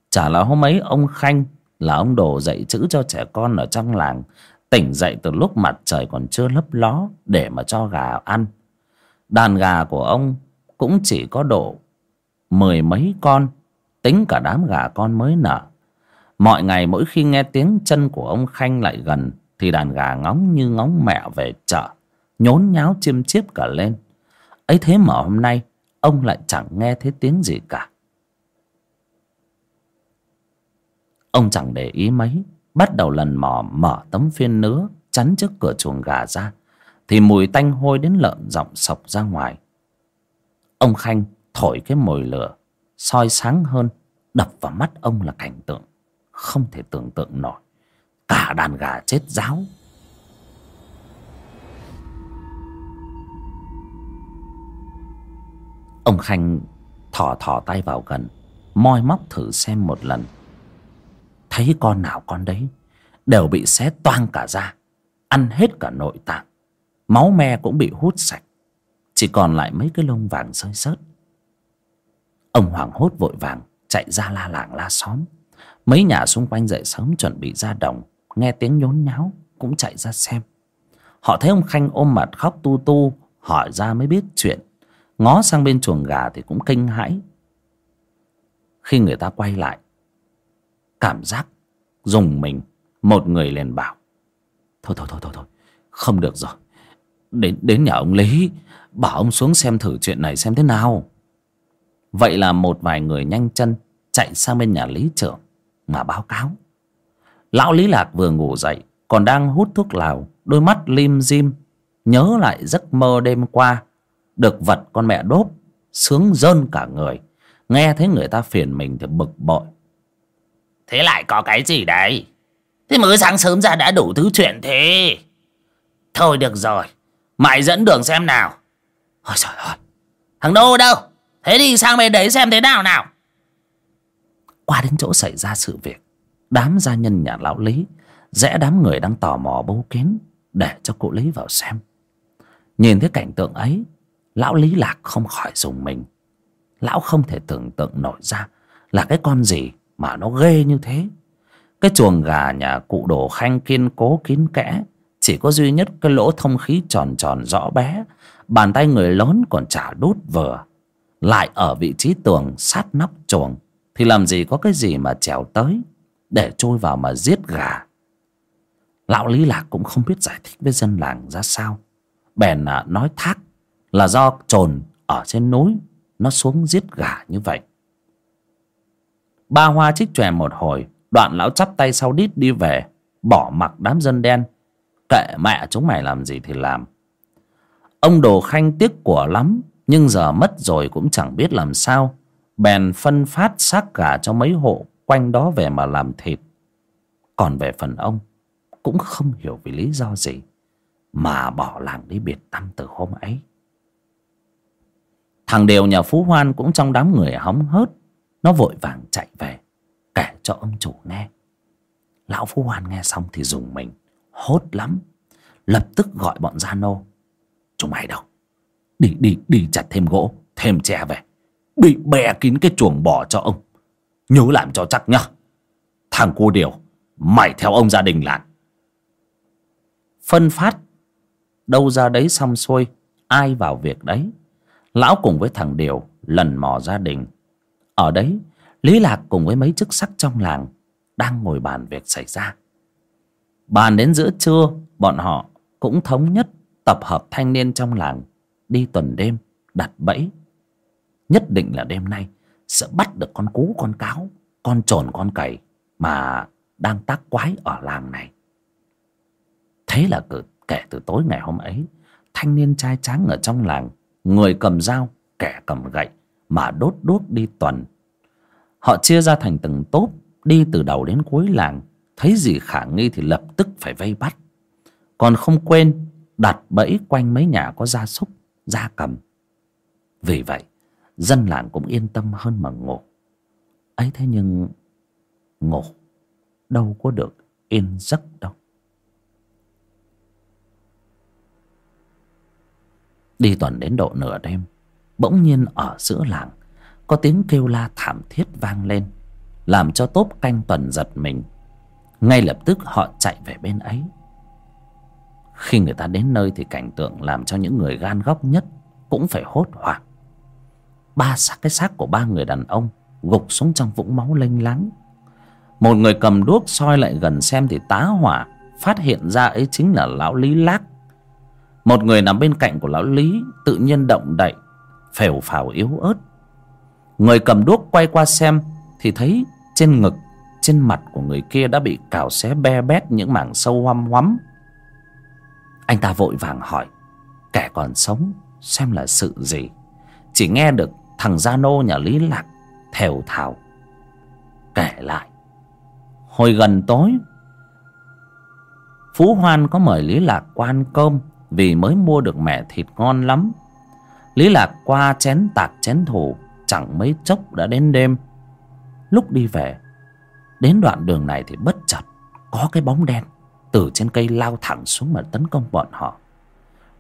Chả là hôm ấy ông khanh là ông đồ dạy chữ cho trẻ con ở trong làng, tỉnh dậy từ lúc mặt trời còn chưa lấp ló để mà cho gà ăn. Đàn gà của ông cũng chỉ có độ mười mấy con, tính cả đám gà con mới nở. Mọi ngày mỗi khi nghe tiếng chân của ông khanh lại gần, thì đàn gà ngóng như ngóng mẹ về chợ, nhốn nháo chiêm chiếp cả lên. Ấy thế mà hôm nay, ông lại chẳng nghe thấy tiếng gì cả. Ông chẳng để ý mấy, bắt đầu lần mò mở tấm phiên nứa, chắn trước cửa chuồng gà ra, thì mùi tanh hôi đến lợn giọng sộc ra ngoài. Ông khanh thổi cái mồi lửa, soi sáng hơn, đập vào mắt ông là cảnh tượng không thể tưởng tượng nổi. Cả đàn gà chết ráo. Ông khanh thò thò tay vào gần, moi móc thử xem một lần. Thấy con nào con đấy, đều bị xé toang cả ra, ăn hết cả nội tạng. Máu me cũng bị hút sạch, chỉ còn lại mấy cái lông vàng rơi rớt ông hoảng hốt vội vàng, chạy ra la làng la xóm. Mấy nhà xung quanh dậy sớm chuẩn bị ra đồng, nghe tiếng nhốn nháo, cũng chạy ra xem. Họ thấy ông khanh ôm mặt khóc tu tu, hỏi ra mới biết chuyện. Ngó sang bên chuồng gà thì cũng kinh hãi. Khi người ta quay lại, cảm giác dùng mình, một người liền bảo, thôi thôi thôi thôi thôi, không được rồi. Đến đến nhà ông lý, bảo ông xuống xem thử chuyện này xem thế nào vậy là một vài người nhanh chân chạy sang bên nhà lý trưởng mà báo cáo. Lão lý lạc vừa ngủ dậy, còn đang hút thuốc lào, đôi mắt lim dim, nhớ lại giấc mơ đêm qua, được vật con mẹ đốt sướng rơn cả người. Nghe thấy người ta phiền mình thì bực bội. Thế lại có cái gì đấy? Thế mới sáng sớm ra đã đủ thứ chuyện thế. Thôi được rồi, mày dẫn đường xem nào. Ôi trời ơi, thằng đô đâu? Thế đi sang bên đấy xem thế nào nào. Qua đến chỗ xảy ra sự việc, đám gia nhân nhà lão lý, rẽ đám người đang tò mò bấu kín để cho cụ lý vào xem. Nhìn thấy cảnh tượng ấy, lão lý lạc không khỏi dùng mình. Lão không thể tưởng tượng nổi ra là cái con gì mà nó ghê như thế. Cái chuồng gà nhà cụ đồ khanh kiên cố kín kẽ, chỉ có duy nhất cái lỗ thông khí tròn tròn rõ bé, bàn tay người lớn còn chả đút vừa lại ở vị trí tường sát nóc chuồng thì làm gì có cái gì mà trèo tới để trôi vào mà giết gà? Lão lý lạc cũng không biết giải thích với dân làng ra sao. Bèn à, nói thác là do trồn ở trên núi nó xuống giết gà như vậy. Ba hoa trích chòe một hồi đoạn lão chắp tay sau đít đi về bỏ mặc đám dân đen kệ mẹ chúng mày làm gì thì làm. Ông đồ khanh tiếc của lắm nhưng giờ mất rồi cũng chẳng biết làm sao. Bèn phân phát xác gà cho mấy hộ quanh đó về mà làm thịt. Còn về phần ông, cũng không hiểu vì lý do gì mà bỏ làng đi biệt tâm từ hôm ấy. Thằng đều nhà phú hoan cũng trong đám người hóng hớt, nó vội vàng chạy về, kể cho ông chủ nghe. Lão phú hoan nghe xong thì dùng mình, hốt lắm, lập tức gọi bọn gia nô. Chúng mày đâu? Đi đi đi chặt thêm gỗ, thêm tre về. Bị bè kín cái chuồng bò cho ông. Nhớ làm cho chắc nhá. Thằng cô điều, mày theo ông gia đình làm phân phát, đâu ra đấy xong xuôi, ai vào việc đấy? Lão cùng với thằng điều lần mò gia đình. Ở đấy, lý lạc cùng với mấy chức sắc trong làng đang ngồi bàn việc xảy ra. Bàn đến giữa trưa, bọn họ cũng thống nhất tập hợp thanh niên trong làng đi tuần đêm đặt bẫy. Nhất định là đêm nay sẽ bắt được con cú con cáo con trồn con cầy mà đang tác quái ở làng này. Thế là cử, kể từ tối ngày hôm ấy thanh niên trai tráng ở trong làng người cầm dao kẻ cầm gậy mà đốt đuốc đi tuần. Họ chia ra thành từng tốp đi từ đầu đến cuối làng. Thấy gì khả nghi thì lập tức phải vây bắt. Còn không quên đặt bẫy quanh mấy nhà có gia súc gia cầm. Vì vậy, dân làng cũng yên tâm hơn mà ngủ. Ấy thế nhưng, ngủ đâu có được yên giấc đâu. Đi tuần đến độ nửa đêm, bỗng nhiên ở giữa làng, có tiếng kêu la thảm thiết vang lên, làm cho tốp canh tuần giật mình. Ngay lập tức họ chạy về bên ấy khi người ta đến nơi thì cảnh tượng làm cho những người gan góc nhất cũng phải hốt hoảng. Ba xác cái xác của ba người đàn ông gục xuống trong vũng máu lênh láng. Một người cầm đuốc soi lại gần xem thì tá hỏa phát hiện ra ấy chính là lão lý lác. Một người nằm bên cạnh của lão lý tự nhiên động đậy, phèo phào yếu ớt. Người cầm đuốc quay qua xem thì thấy trên ngực, trên mặt của người kia đã bị cào xé be bét những mảng sâu hoăm hoắm anh ta vội vàng hỏi, kẻ còn sống xem là sự gì? Chỉ nghe được thằng gia nô nhà lý lạc thều thào, kể lại, hồi gần tối, phú hoan có mời lý lạc qua ăn cơm vì mới mua được mẻ thịt ngon lắm. Lý lạc qua chén tạc chén thủ chẳng mấy chốc đã đến đêm. Lúc đi về, đến đoạn đường này thì bất chợt có cái bóng đen từ trên cây lao thẳng xuống mà tấn công bọn họ.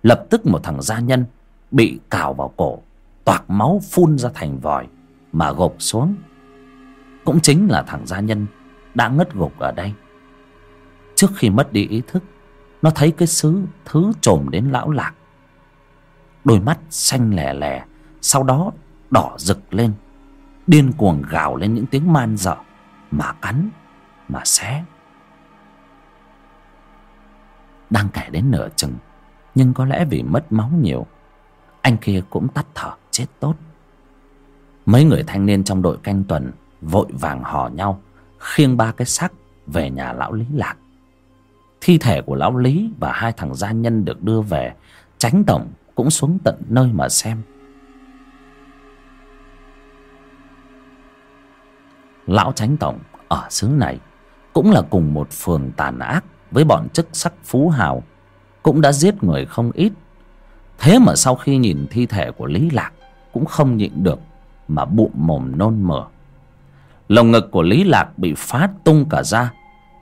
Lập tức một thằng gia nhân bị cào vào cổ, toạc máu phun ra thành vòi mà gục xuống. Cũng chính là thằng gia nhân đã ngất gục ở đây. Trước khi mất đi ý thức, nó thấy cái xứ, thứ trồm đến lão lạc. Đôi mắt xanh lè lè, sau đó đỏ rực lên, điên cuồng gào lên những tiếng man dợ mà cắn, mà xé đang kể đến nửa chừng. Nhưng có lẽ vì mất máu nhiều, anh kia cũng tắt thở, chết tốt. Mấy người thanh niên trong đội canh tuần vội vàng hò nhau, khiêng ba cái xác về nhà lão lý lạc. Thi thể của lão lý và hai thằng gia nhân được đưa về, tránh tổng cũng xuống tận nơi mà xem. Lão tránh tổng ở xứ này cũng là cùng một phường tàn ác với bọn chức sắc phú hào cũng đã giết người không ít. Thế mà sau khi nhìn thi thể của lý lạc cũng không nhịn được mà bụng mồm nôn mửa. Lồng ngực của lý lạc bị phá tung cả ra,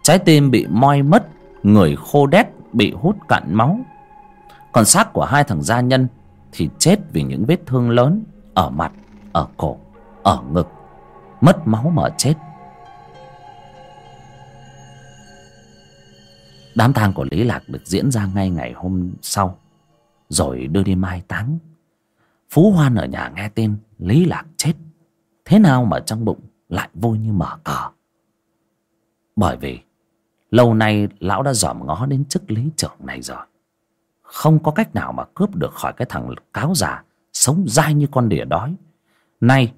trái tim bị moi mất, người khô đét bị hút cạn máu. Còn xác của hai thằng gia nhân thì chết vì những vết thương lớn ở mặt, ở cổ, ở ngực, mất máu mà chết. Đám tang của lý lạc được diễn ra ngay ngày hôm sau, rồi đưa đi mai táng. Phú hoan ở nhà nghe tin lý lạc chết. Thế nào mà trong bụng lại vui như mở cờ? Bởi vì lâu nay lão đã dòm ngó đến chức lý trưởng này rồi. Không có cách nào mà cướp được khỏi cái thằng cáo già sống dai như con đỉa đói. Nay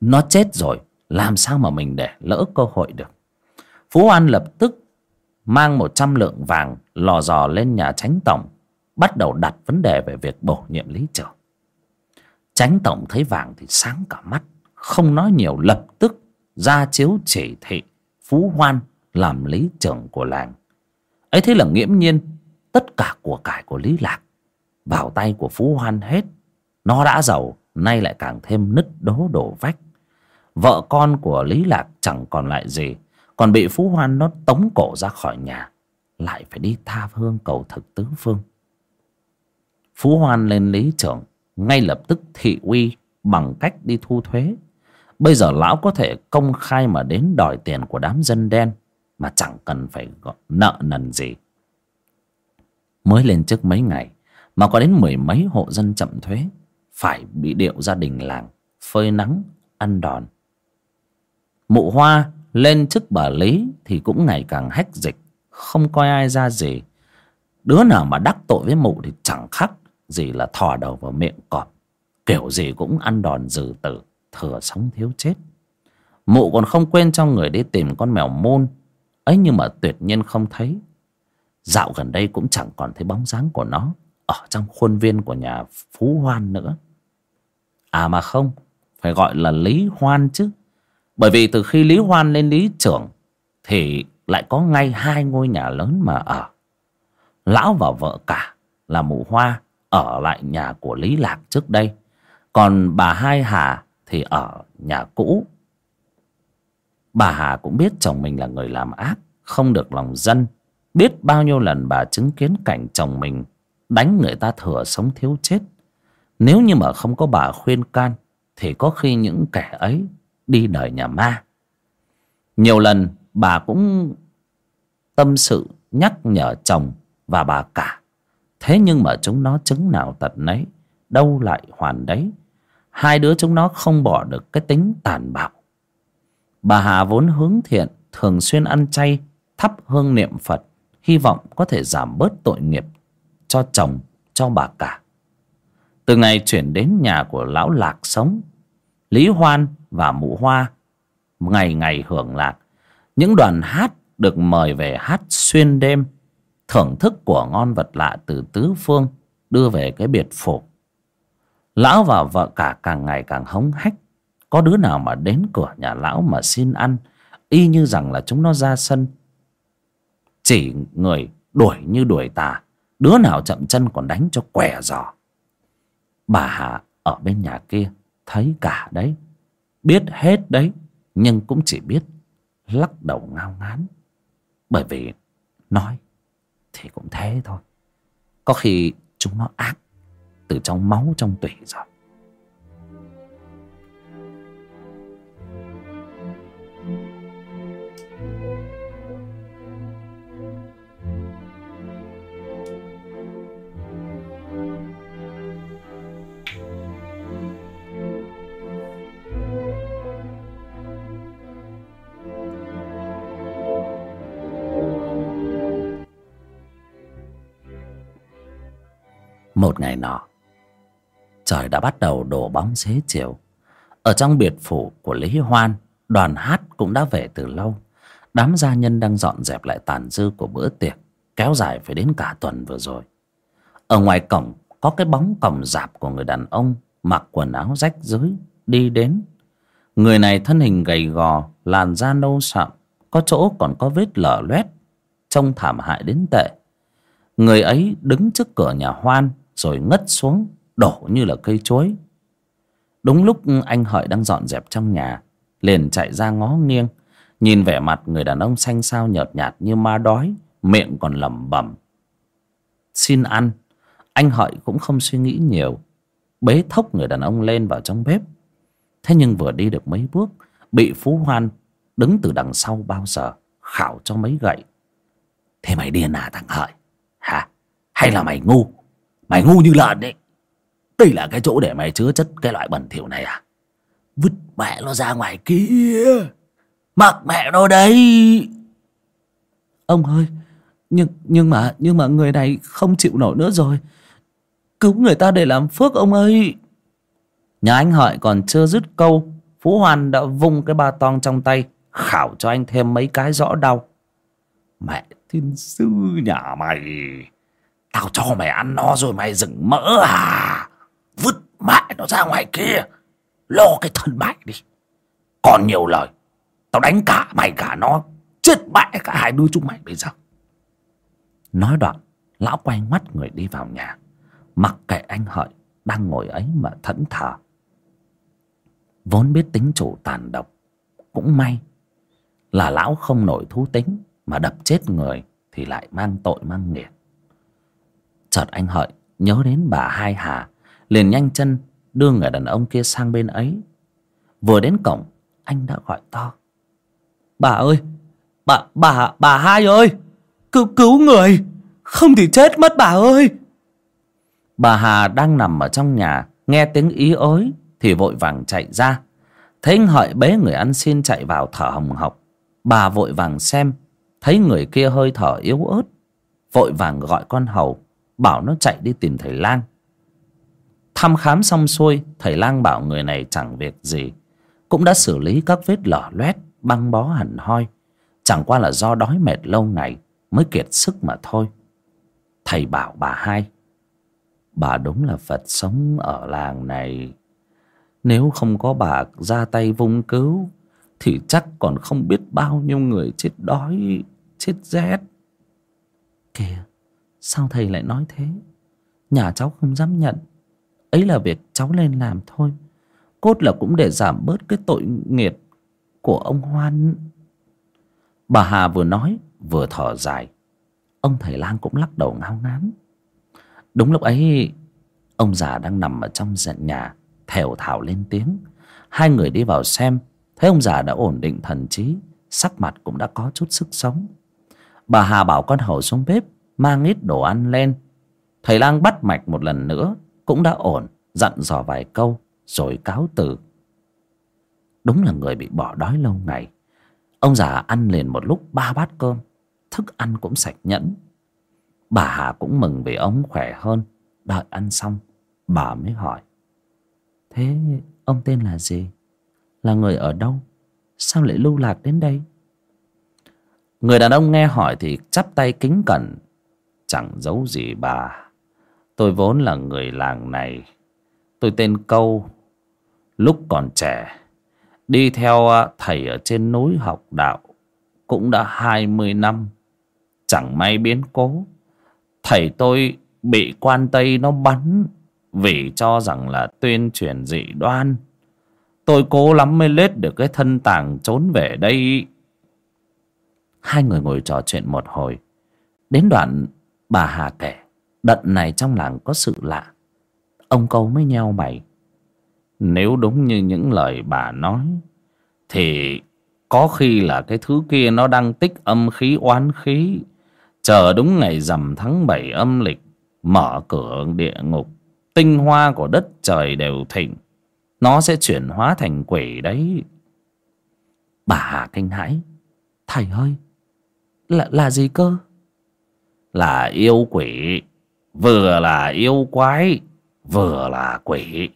nó chết rồi, làm sao mà mình để lỡ cơ hội được? Phú an lập tức mang một trăm lượng vàng lò dò lên nhà tránh tổng, bắt đầu đặt vấn đề về việc bổ nhiệm lý trưởng. Tránh tổng thấy vàng thì sáng cả mắt, không nói nhiều, lập tức ra chiếu chỉ thị phú hoan làm lý trưởng của làng. Ấy thế là nghiễm nhiên, tất cả của cải của lý lạc, vào tay của phú hoan hết, nó đã giàu, nay lại càng thêm nứt đố đổ vách. Vợ con của lý lạc chẳng còn lại gì còn bị phú hoan nó tống cổ ra khỏi nhà, lại phải đi tha hương cầu thực tứ phương. Phú hoan lên lý trưởng, ngay lập tức thị uy bằng cách đi thu thuế. Bây giờ lão có thể công khai mà đến đòi tiền của đám dân đen, mà chẳng cần phải gọi nợ nần gì. Mới lên chức mấy ngày, mà có đến mười mấy hộ dân chậm thuế, phải bị điệu gia đình làng, phơi nắng, ăn đòn. Mụ hoa lên chức bà lý thì cũng ngày càng hách dịch, không coi ai ra gì. Đứa nào mà đắc tội với mụ thì chẳng khác gì là thò đầu vào miệng cọp kiểu gì cũng ăn đòn dừ tử, thừa sống thiếu chết. Mụ còn không quên cho người đi tìm con mèo môn ấy nhưng mà tuyệt nhiên không thấy. Dạo gần đây cũng chẳng còn thấy bóng dáng của nó ở trong khuôn viên của nhà phú hoan nữa. À mà không, phải gọi là lý hoan chứ bởi vì từ khi lý hoan lên lý trưởng thì lại có ngay hai ngôi nhà lớn mà ở. Lão và vợ cả là mụ hoa ở lại nhà của lý lạc trước đây. Còn bà hai hà thì ở nhà cũ. Bà hà cũng biết chồng mình là người làm ác, không được lòng dân. Biết bao nhiêu lần bà chứng kiến cảnh chồng mình đánh người ta thừa sống thiếu chết. Nếu như mà không có bà khuyên can, thì có khi những kẻ ấy đi đời nhà ma. Nhiều lần bà cũng tâm sự nhắc nhở chồng và bà cả. Thế nhưng mà chúng nó chứng nào tật nấy, đâu lại hoàn đấy. Hai đứa chúng nó không bỏ được cái tính tàn bạo. Bà hà vốn hướng thiện, thường xuyên ăn chay, thắp hương niệm phật, hy vọng có thể giảm bớt tội nghiệp cho chồng, cho bà cả. Từ ngày chuyển đến nhà của lão lạc sống lý hoan và mụ hoa. Ngày ngày hưởng lạc, những đoàn hát được mời về hát xuyên đêm. Thưởng thức của ngon vật lạ từ tứ phương đưa về cái biệt phủ. Lão và vợ cả càng ngày càng hống hách. Có đứa nào mà đến cửa nhà lão mà xin ăn, y như rằng là chúng nó ra sân. Chỉ người đuổi như đuổi tà, đứa nào chậm chân còn đánh cho què giò. Bà Hạ ở bên nhà kia thấy cả đấy. Biết hết đấy, nhưng cũng chỉ biết lắc đầu ngao ngán. Bởi vì nói thì cũng thế thôi. Có khi chúng nó ác từ trong máu trong tủy rồi. Một ngày nọ, trời đã bắt đầu đổ bóng xế chiều. Ở trong biệt phủ của lý hoan, đoàn hát cũng đã về từ lâu. Đám gia nhân đang dọn dẹp lại tàn dư của bữa tiệc, kéo dài phải đến cả tuần vừa rồi. Ở ngoài cổng, có cái bóng cổng rạp của người đàn ông mặc quần áo rách rưới, đi đến. Người này thân hình gầy gò, làn da nâu sậm, có chỗ còn có vết lở loét, trông thảm hại đến tệ. Người ấy đứng trước cửa nhà hoan rồi ngất xuống, đổ như là cây chuối đúng lúc anh hợi đang dọn dẹp trong nhà, liền chạy ra ngó nghiêng, nhìn vẻ mặt người đàn ông xanh xao nhợt nhạt như ma đói, miệng còn lẩm bẩm. Xin ăn. Anh hợi cũng không suy nghĩ nhiều, bế thốc người đàn ông lên vào trong bếp. Thế nhưng vừa đi được mấy bước, bị phú hoan đứng từ đằng sau bao giờ, khảo cho mấy gậy. Thế mày điên à thằng hợi? Hả? Hay là mày ngu? Mày ngu như lợn đấy. Đây là cái chỗ để mày chứa chất cái loại bẩn thỉu này à? Vứt mẹ nó ra ngoài kia. Mặc mẹ nó đấy. Ông ơi, nhưng nhưng mà nhưng mà người này không chịu nổi nữa rồi. Cứu người ta để làm phước ông ơi. Nhà anh hợi còn chưa dứt câu, phú hoan đã vung cái ba tong trong tay, khảo cho anh thêm mấy cái rõ đau. Mẹ thiên sư nhà mày. Tao cho mày ăn no rồi mày dừng mỡ à? Vứt mẹ nó ra ngoài kia. Lo cái thân mày đi. Còn nhiều lời. Tao đánh cả mày cả nó, Chết mẹ cả hai đứa chúng mày bây giờ. Nói đoạn, Lão quay mắt người đi vào nhà. Mặc kệ anh hợi Đang ngồi ấy mà thẫn thờ. Vốn biết tính chủ tàn độc, Cũng may Là lão không nổi thú tính Mà đập chết người Thì lại mang tội mang nghiệp chợt anh hợi nhớ đến bà hai hà, liền nhanh chân đưa người đàn ông kia sang bên ấy. Vừa đến cổng, anh đã gọi to. Bà ơi, bà bà bà hai ơi, cứu cứu người, không thì chết mất bà ơi. Bà hà đang nằm ở trong nhà, nghe tiếng ý ới thì vội vàng chạy ra. Thấy anh hợi bế người ăn xin chạy vào thở hồng hộc. Bà vội vàng xem, thấy người kia hơi thở yếu ớt, vội vàng gọi con hầu bảo nó chạy đi tìm thầy lang. Thăm khám xong xuôi, thầy lang bảo người này chẳng việc gì, cũng đã xử lý các vết lở loét, băng bó hẳn hoi. Chẳng qua là do đói mệt lâu ngày mới kiệt sức mà thôi. Thầy bảo bà hai, bà đúng là phật sống ở làng này. Nếu không có bà ra tay vung cứu, thì chắc còn không biết bao nhiêu người chết đói, chết rét. Kìa sao thầy lại nói thế? Nhà cháu không dám nhận. Ấy là việc cháu lên làm thôi. Cốt là cũng để giảm bớt cái tội nghiệp của ông hoan. Bà hà vừa nói, vừa thở dài. Ông thầy lang cũng lắc đầu ngao ngán. Đúng lúc ấy, ông già đang nằm ở trong giận nhà, thều thào lên tiếng. Hai người đi vào xem, thấy ông già đã ổn định thần trí, sắc mặt cũng đã có chút sức sống. Bà hà bảo con hầu xuống bếp mang ít đồ ăn lên. Thầy lang bắt mạch một lần nữa, cũng đã ổn, dặn dò vài câu, rồi cáo từ. Đúng là người bị bỏ đói lâu ngày. Ông già ăn liền một lúc ba bát cơm, thức ăn cũng sạch nhẫn. Bà hà cũng mừng vì ông khỏe hơn, đợi ăn xong, bà mới hỏi. Thế ông tên là gì? Là người ở đâu? Sao lại lưu lạc đến đây? Người đàn ông nghe hỏi thì chắp tay kính cẩn chẳng giấu gì bà. Tôi vốn là người làng này. Tôi tên câu. Lúc còn trẻ, đi theo à, thầy ở trên núi học đạo cũng đã hai mươi năm. Chẳng may biến cố, thầy tôi bị quan tây nó bắn vì cho rằng là tuyên truyền dị đoan. Tôi cố lắm mới lết được cái thân tàng trốn về đây. Hai người ngồi trò chuyện một hồi. Đến đoạn bà hà kể đận này trong làng có sự lạ. Ông câu mới nheo mày. Nếu đúng như những lời bà nói, thì có khi là cái thứ kia nó đang tích âm khí oán khí. Chờ đúng ngày rằm tháng bảy âm lịch, mở cửa địa ngục, tinh hoa của đất trời đều thịnh. Nó sẽ chuyển hóa thành quỷ đấy. Bà hà kinh hãi. Thầy ơi, là là gì cơ? Là yêu quỷ vừa là yêu quái vừa là quỷ.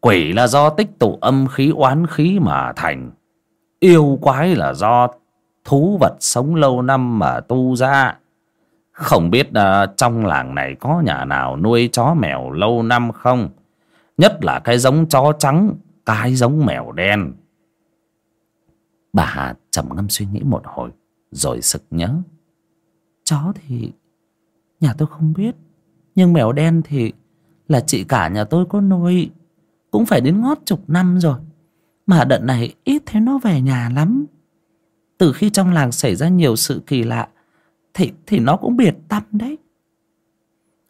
Quỷ là do tích tụ âm khí oán khí mà thành yêu quái là do thú vật sống lâu năm mà tu ra. Không biết uh, trong làng này có nhà nào nuôi chó mèo lâu năm không? Nhất là cái giống chó trắng cái giống mèo đen. Bà hà trầm ngâm suy nghĩ một hồi rồi sực nhớ chó thì nhà tôi không biết. Nhưng mèo đen thì là chị cả nhà tôi có nuôi, cũng phải đến ngót chục năm rồi. Mà đợt này ít thấy nó về nhà lắm. Từ khi trong làng xảy ra nhiều sự kỳ lạ, thì thì nó cũng biệt tâm đấy.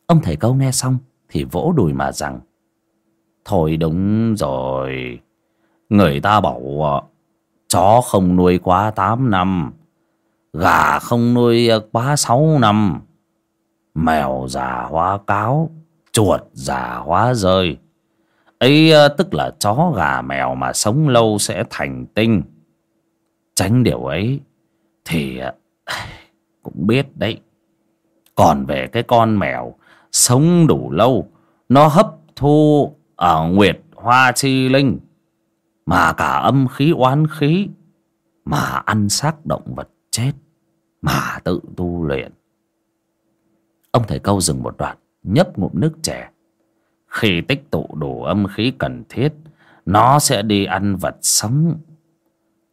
Ông thầy câu nghe xong thì vỗ đùi mà rằng, thôi đúng rồi, người ta bảo ờ, chó không nuôi quá tám năm gà không nuôi ờ, quá sáu năm. Mèo già hóa cáo, chuột già hóa rơi. Ấy ờ, tức là chó gà mèo mà sống lâu sẽ thành tinh. Tránh điều ấy thì ờ, cũng biết đấy. Còn về cái con mèo sống đủ lâu, nó hấp thu ở nguyệt, hoa, chi linh, mà cả âm khí, oán khí, mà ăn xác động vật chết, mà tự tu luyện. Ông thầy câu dừng một đoạn, nhấp ngụm nước chè. khi tích tụ đủ âm khí cần thiết, nó sẽ đi ăn vật sống.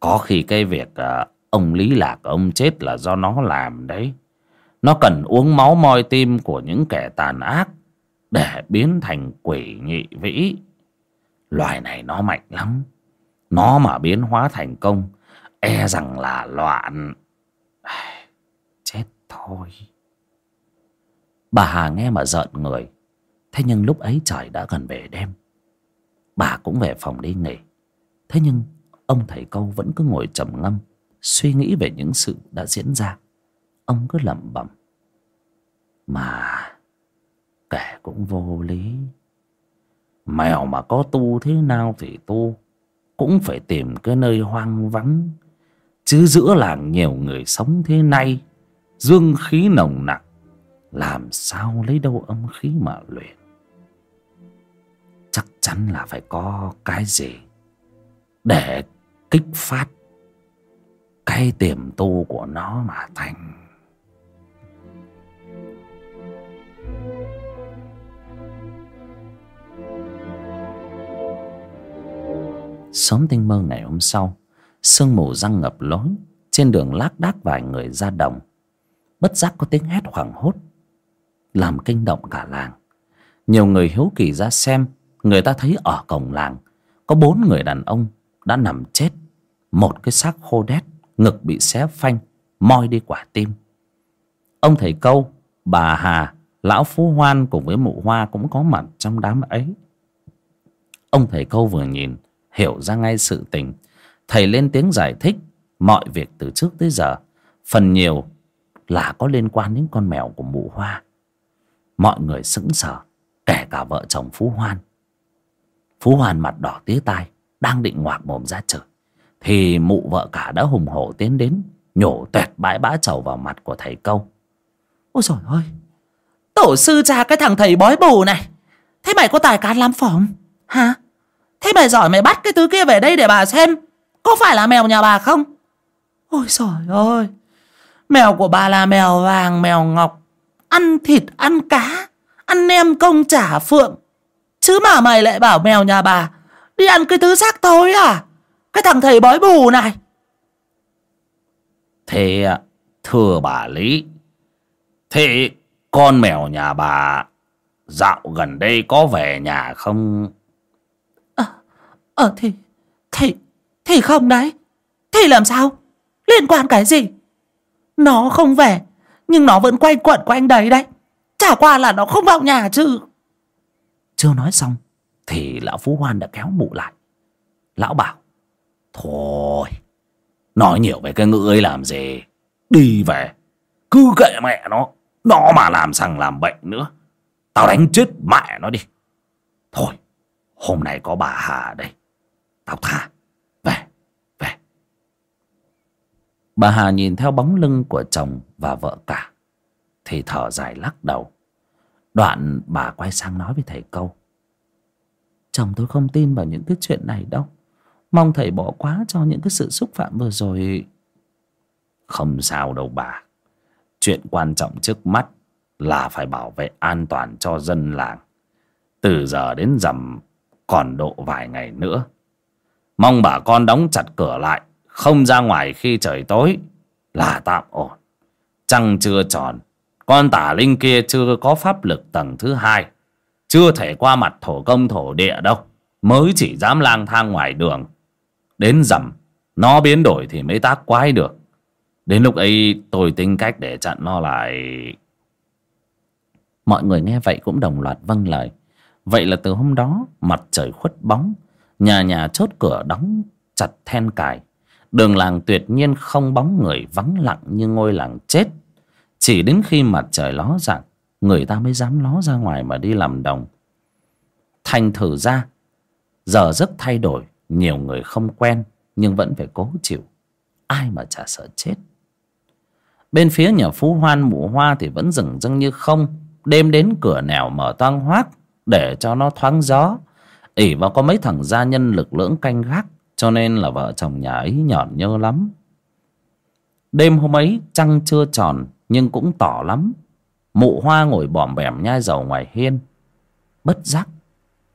Có khi cái việc à, ông lý lạc ông chết là do nó làm đấy. Nó cần uống máu moi tim của những kẻ tàn ác để biến thành quỷ nhị vĩ. Loài này nó mạnh lắm. Nó mà biến hóa thành công e rằng là loạn thôi. Bà hà nghe mà giận người. Thế nhưng lúc ấy trời đã gần về đêm. Bà cũng về phòng đi nghỉ. Thế nhưng ông thầy câu vẫn cứ ngồi trầm ngâm, suy nghĩ về những sự đã diễn ra. Ông cứ lẩm bẩm. Mà kẻ cũng vô lý. Mèo mà có tu thế nào thì tu, cũng phải tìm cái nơi hoang vắng. Chứ giữa làng nhiều người sống thế này dương khí nồng nặc, làm sao lấy đâu âm khí mà luyện? Chắc chắn là phải có cái gì để kích phát cái tiềm tu của nó mà thành. Sớm tinh mơ ngày hôm sau, sương mù răng ngập lối, trên đường lác đác vài người ra đồng bất giác có tiếng hét hoảng hốt, làm kinh động cả làng. Nhiều người hiếu kỳ ra xem, người ta thấy ở cổng làng, có bốn người đàn ông đã nằm chết. Một cái xác khô đét, ngực bị xé phanh, moi đi quả tim. Ông thầy câu, bà hà, lão phú hoan cùng với mụ hoa cũng có mặt trong đám ấy. Ông thầy câu vừa nhìn, hiểu ra ngay sự tình. Thầy lên tiếng giải thích, mọi việc từ trước tới giờ, phần nhiều là có liên quan đến con mèo của mụ hoa. Mọi người sững sờ, kể cả vợ chồng phú hoan. Phú hoan mặt đỏ tía tai, đang định ngoạc mồm ra chửi. Thì mụ vợ cả đã hùng hổ tiến đến, nhổ tuẹt bãi bã trầu vào mặt của thầy câu. Ôi trời ơi, tổ sư cha cái thằng thầy bói bù này, thế mày có tài cán lắm phỏng hả? Thế mày giỏi mày bắt cái thứ kia về đây để bà xem, có phải là mèo nhà bà không? Ôi trời ơi mèo của bà là mèo vàng mèo ngọc ăn thịt ăn cá ăn nem công trả phượng chứ mà mày lại bảo mèo nhà bà đi ăn cái thứ xác thối à cái thằng thầy bói bù này Thế thưa bà Lý Thế con mèo nhà bà Dạo gần đây có về nhà không? Ờ, à, thì, thì, thì không đấy Thì làm sao? Liên quan cái gì? Nó không về, Nhưng nó vẫn quanh quẩn quanh đấy đấy. Chả qua là nó không vào nhà chứ. Chưa nói xong, Thì lão Phú Hoan đã kéo mụ lại. Lão bảo, Thôi, Nói nhiều về cái ngữ ấy làm gì? Đi về, Cứ kệ mẹ nó. Nó mà làm sằng làm bệnh nữa, Tao đánh chết mẹ nó đi. Thôi, Hôm nay có bà Hà đây, Tao tha Về Về Bà Hà nhìn theo bóng lưng của chồng và vợ cả, Thì thở dài lắc đầu. Đoạn bà quay sang nói với thầy câu, Chồng tôi không tin vào những cái chuyện này đâu. Mong thầy bỏ quá cho những cái sự xúc phạm vừa rồi. Không sao đâu bà. Chuyện quan trọng trước mắt Là phải bảo vệ an toàn cho dân làng. Từ giờ đến rằm Còn độ vài ngày nữa. Mong bà con đóng chặt cửa lại. Không ra ngoài khi trời tối Là tạm ổn. Trăng chưa tròn, Con tả linh kia chưa có pháp lực tầng thứ hai, Chưa thể qua mặt thổ công thổ địa đâu, Mới chỉ dám lang thang ngoài đường. Đến rằm, Nó biến đổi thì mới tác quái được. Đến lúc ấy, tôi tính cách để chặn nó lại. Mọi người nghe vậy cũng đồng loạt vâng lời. Vậy là từ hôm đó, Mặt trời khuất bóng, Nhà nhà chốt cửa đóng chặt then cài. Đường làng tuyệt nhiên không bóng người vắng lặng như ngôi làng chết. Chỉ đến khi mặt trời ló dạng Người ta mới dám ló ra ngoài mà đi làm đồng. Thành thử ra, Giờ giấc thay đổi, nhiều người không quen, nhưng vẫn phải cố chịu. Ai mà chả sợ chết. Bên phía nhà phú hoan mụ hoa thì vẫn rừng rưng như không. Đêm đến cửa nẻo mở toang hoác để cho nó thoáng gió. Ỉ vào có mấy thằng gia nhân lực lưỡng canh gác cho nên là vợ chồng nhà ấy nhởn nhơ lắm. Đêm hôm ấy, trăng chưa tròn, nhưng cũng tỏ lắm. Mụ hoa ngồi bòm bẻm nhai dầu ngoài hiên. Bất giác,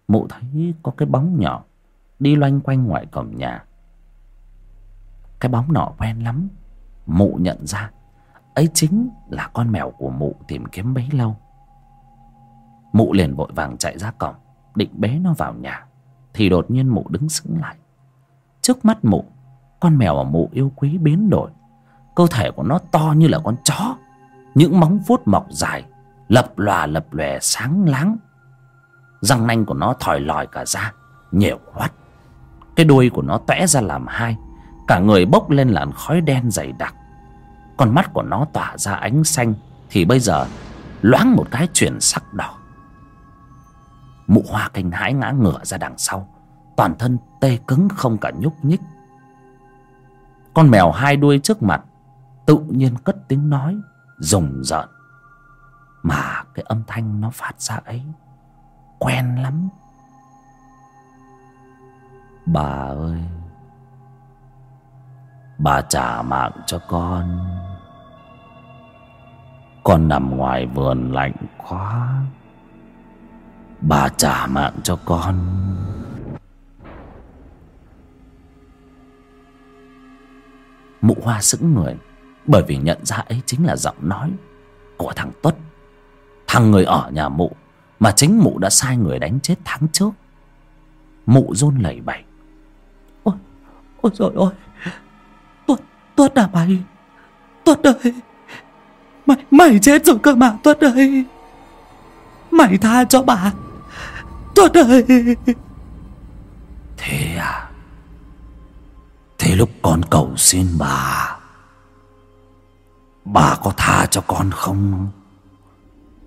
mụ thấy có cái bóng nhỏ đi loanh quanh ngoài cổng nhà. Cái bóng nọ quen lắm, mụ nhận ra. Ấy chính là con mèo của mụ tìm kiếm bấy lâu. Mụ liền vội vàng chạy ra cổng, định bế nó vào nhà, thì đột nhiên mụ đứng sững lại trước mắt mụ. Con mèo mà mụ yêu quý biến đổi. Cơ thể của nó to như là con chó. Những móng vuốt mọc dài, lập lòa lập lòe sáng láng. Răng nanh của nó thòi lòi cả ra nhiều hoắt cái đuôi của nó tẽ ra làm hai, cả người bốc lên làn khói đen dày đặc. Con mắt của nó tỏa ra ánh xanh, thì bây giờ loáng một cái chuyển sắc đỏ. Mụ hoa kinh hãi ngã ngửa ra đằng sau toàn thân tê cứng không cả nhúc nhích. Con mèo hai đuôi trước mặt tự nhiên cất tiếng nói, rùng rợn. Mà cái âm thanh nó phát ra ấy, quen lắm. Bà ơi, bà trả mạng cho con. Con nằm ngoài vườn lạnh quá. Bà trả mạng cho con. Mụ hoa sững người bởi vì nhận ra ấy chính là giọng nói của thằng tuất. Thằng người ở nhà mụ mà chính mụ đã sai người đánh chết tháng trước. Mụ run lẩy bẩy. Ôi ôi rồi ôi tuất tuất à mày tuất ơi. Mày mày chết rồi cơ mà tuất ơi. Mày tha cho bà tuất ơi. Thế à lúc con cầu xin bà. Bà có tha cho con không?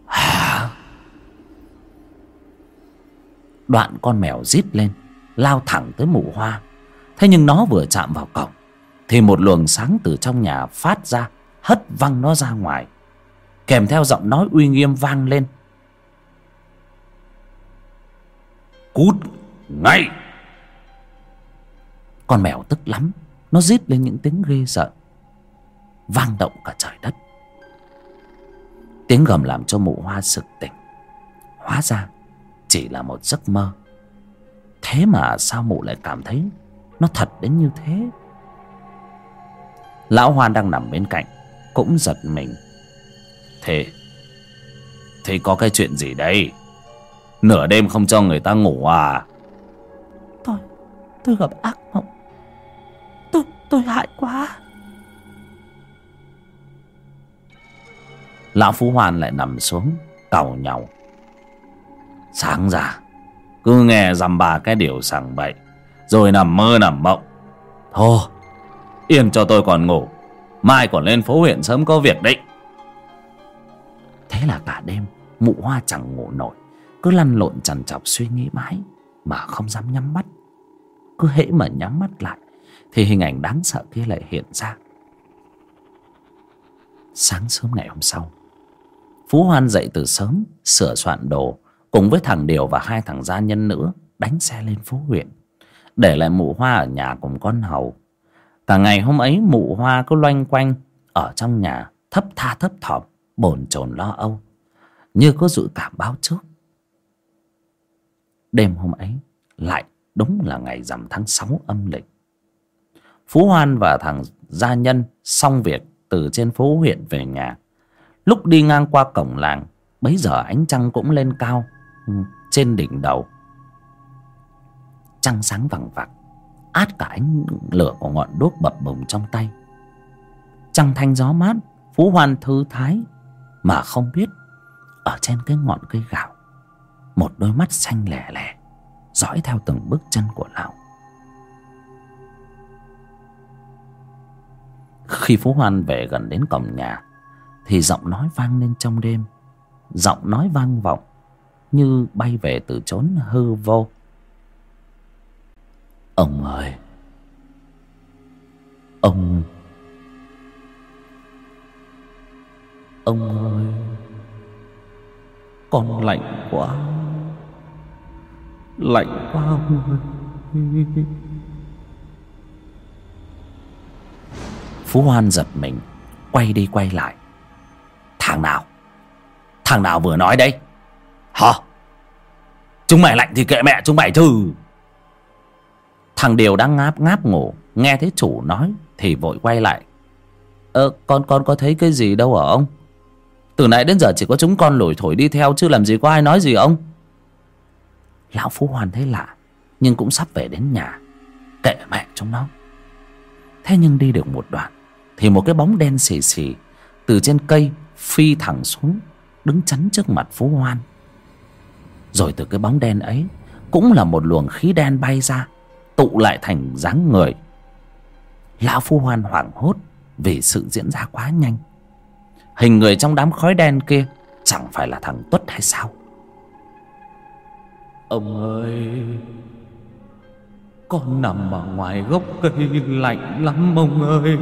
Hả? Đoạn con mèo rít lên, lao thẳng tới mụ hoa. Thế nhưng nó vừa chạm vào cổng, thì một luồng sáng từ trong nhà phát ra, hất văng nó ra ngoài. Kèm theo giọng nói uy nghiêm vang lên. Cút ngay! Con mèo tức lắm. Nó rít lên những tiếng ghê rợn vang động cả trời đất. Tiếng gầm làm cho mụ hoa sực tỉnh. Hóa ra, chỉ là một giấc mơ. Thế mà sao mụ lại cảm thấy nó thật đến như thế? Lão hoan đang nằm bên cạnh, cũng giật mình. Thế thế có cái chuyện gì đây? Nửa đêm không cho người ta ngủ à? Tôi tôi gặp ác mộng tôi hại quá. Lão phú hoàn lại nằm xuống, Cầu nhau. Sáng ra, cứ nghe dằm bà cái điều sằng bậy, rồi nằm mơ nằm mộng. Thôi, yên cho tôi còn ngủ, mai còn lên phố huyện sớm có việc đấy. Thế là cả đêm, mụ hoa chẳng ngủ nổi, cứ lăn lộn trằn trọc suy nghĩ mãi mà không dám nhắm mắt. Cứ hễ mà nhắm mắt lại thì hình ảnh đáng sợ kia lại hiện ra. Sáng sớm ngày hôm sau, phú hoan dậy từ sớm, sửa soạn đồ cùng với thằng điều và hai thằng gia nhân nữa đánh xe lên phố huyện, để lại mụ hoa ở nhà cùng con hầu. Cả ngày hôm ấy, mụ hoa cứ loanh quanh ở trong nhà, thấp tha thấp thỏm, bồn chồn lo âu, như có dự cảm báo trước. Đêm hôm ấy lại đúng là ngày rằm tháng sáu âm lịch phú hoan và thằng gia nhân xong việc từ trên phố huyện về nhà. Lúc đi ngang qua cổng làng, bấy giờ ánh trăng cũng lên cao ừ, trên đỉnh đầu. Trăng sáng vằng vặc, át cả ánh lửa của ngọn đuốc bập bùng trong tay. Trăng thanh gió mát, phú hoan thư thái, mà không biết ở trên cái ngọn cây gạo, một đôi mắt xanh lẻ lẻ, dõi theo từng bước chân của lão. Khi phú hoan về gần đến cổng nhà, thì giọng nói vang lên trong đêm. Giọng nói vang vọng, như bay về từ chốn hư vô. Ông ơi! Ông! Ông ơi! Con lạnh quá! Lạnh quá ông ơi! Phú hoan giật mình, quay đi quay lại. Thằng nào? Thằng nào vừa nói đấy? Hả? Chúng mày lạnh thì kệ mẹ chúng mày chứ thằng điều đang ngáp ngáp ngủ, nghe thấy chủ nói thì vội quay lại. Ờ con con có thấy cái gì đâu hả ông? Từ nãy đến giờ chỉ có chúng con lủi thổi đi theo chứ làm gì có ai nói gì ông? Lão phú hoàn thấy lạ, nhưng cũng sắp về đến nhà. Kệ mẹ chúng nó. Thế nhưng đi được một đoạn thì một cái bóng đen xì xì từ trên cây phi thẳng xuống, đứng chắn trước mặt phú hoan. Rồi từ cái bóng đen ấy cũng là một luồng khí đen bay ra, tụ lại thành dáng người. Lão phu hoan hoảng hốt vì sự diễn ra quá nhanh. Hình người trong đám khói đen kia chẳng phải là thằng tuất hay sao? Ông ơi con nằm ở ngoài gốc cây lạnh lắm ông ơi.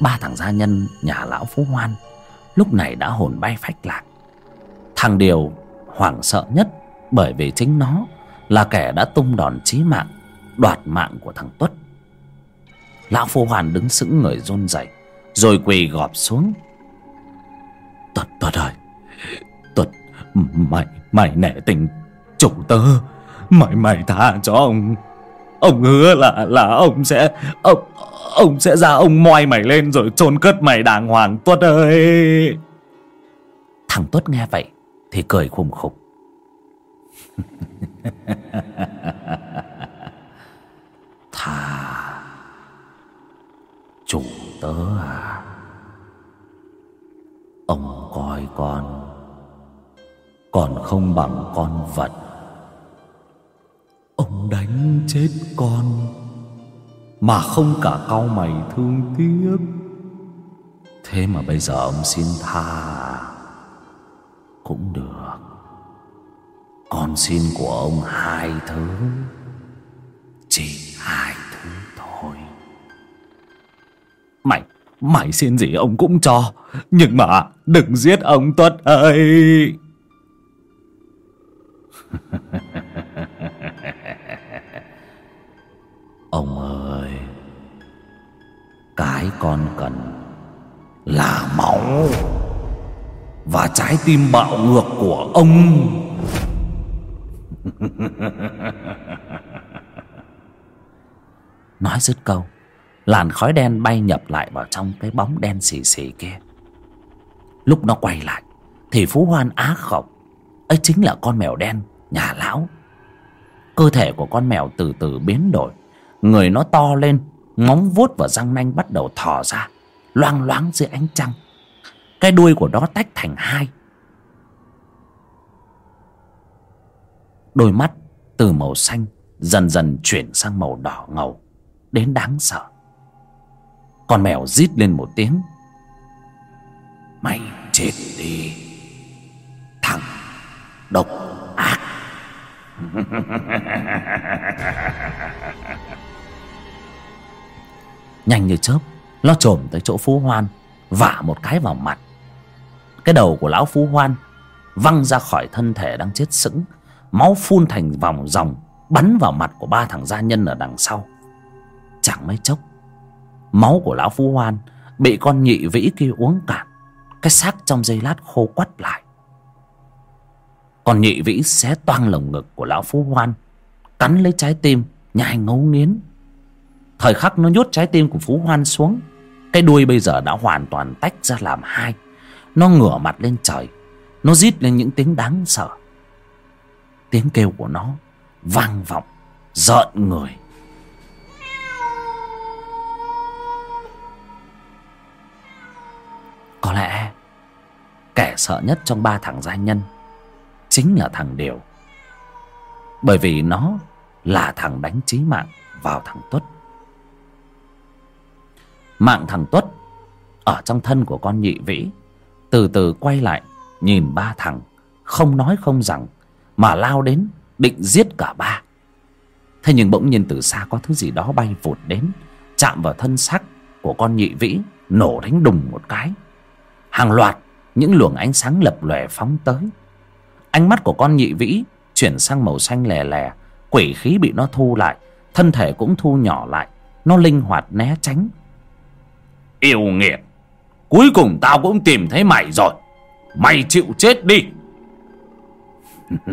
Ba thằng gia nhân, nhà lão phú hoan, lúc này đã hồn bay phách lạc. Thằng điều hoảng sợ nhất bởi vì chính nó là kẻ đã tung đòn chí mạng, đoạt mạng của thằng tuất. Lão phú hoan đứng sững người run rẩy, rồi quỳ gọp xuống. Tuất tuất ơi mày mày nể tình chủ tớ. Mày mày tha cho ông. Ông hứa là là ông sẽ, ông ông sẽ ra ông moi mày lên rồi chôn cất mày đàng hoàng tuất ơi. Thằng tuất nghe vậy thì cười khùng khục. Thà chủ tớ à. Ông coi con còn không bằng con vật. Ông đánh chết con, mà không cả cau mày thương tiếc. Thế mà bây giờ ông xin tha cũng được. Con xin của ông hai thứ, chỉ hai thứ thôi. Mày mày xin gì ông cũng cho, nhưng mà đừng giết ông tuất ơi. ông ơi, cái con cần là máu và trái tim bạo ngược của ông. Nói dứt câu, làn khói đen bay nhập lại vào trong cái bóng đen xì xì kia. Lúc nó quay lại, thì phú hoan á khổng ấy chính là con mèo đen nhà lão. Cơ thể của con mèo từ từ biến đổi. Người nó to lên, móng vuốt và răng nanh bắt đầu thò ra, loang loáng dưới ánh trăng. Cái đuôi của nó tách thành hai. Đôi mắt từ màu xanh dần dần chuyển sang màu đỏ ngầu, đến đáng sợ. Con mèo rít lên một tiếng. Mày chết đi. Thằng độc nhanh như chớp, nó trồm tới chỗ phú hoan, vả một cái vào mặt. Cái đầu của lão phú hoan văng ra khỏi thân thể đang chết sững, máu phun thành vòng ròng bắn vào mặt của ba thằng gia nhân ở đằng sau. Chẳng mấy chốc, máu của lão phú hoan bị con nhị vĩ kia uống cạn, cái xác trong giây lát khô quắt lại con nhị vĩ xé toang lồng ngực của lão phú hoan, cắn lấy trái tim nhai ngấu nghiến. Thời khắc nó nhốt trái tim của phú hoan xuống, cái đuôi bây giờ đã hoàn toàn tách ra làm hai. Nó ngửa mặt lên trời, nó rít lên những tiếng đáng sợ. Tiếng kêu của nó vang vọng, rợn người. Có lẽ kẻ sợ nhất trong ba thằng gia nhân chính là thằng điều. Bởi vì nó là thằng đánh chí mạng vào thằng tuất. Mạng thằng tuất ở trong thân của con nhị vĩ, từ từ quay lại nhìn ba thằng, không nói không rằng, mà lao đến định giết cả ba. Thế nhưng bỗng nhiên từ xa có thứ gì đó bay vụt đến, chạm vào thân xác của con nhị vĩ, nổ đánh đùng một cái. Hàng loạt những luồng ánh sáng lập lòe phóng tới ánh mắt của con nhị vĩ chuyển sang màu xanh lè lè. Quỷ khí bị nó thu lại thân thể cũng thu nhỏ lại. Nó linh hoạt né tránh. Yêu nghiệt cuối cùng tao cũng tìm thấy mày rồi. Mày chịu chết đi.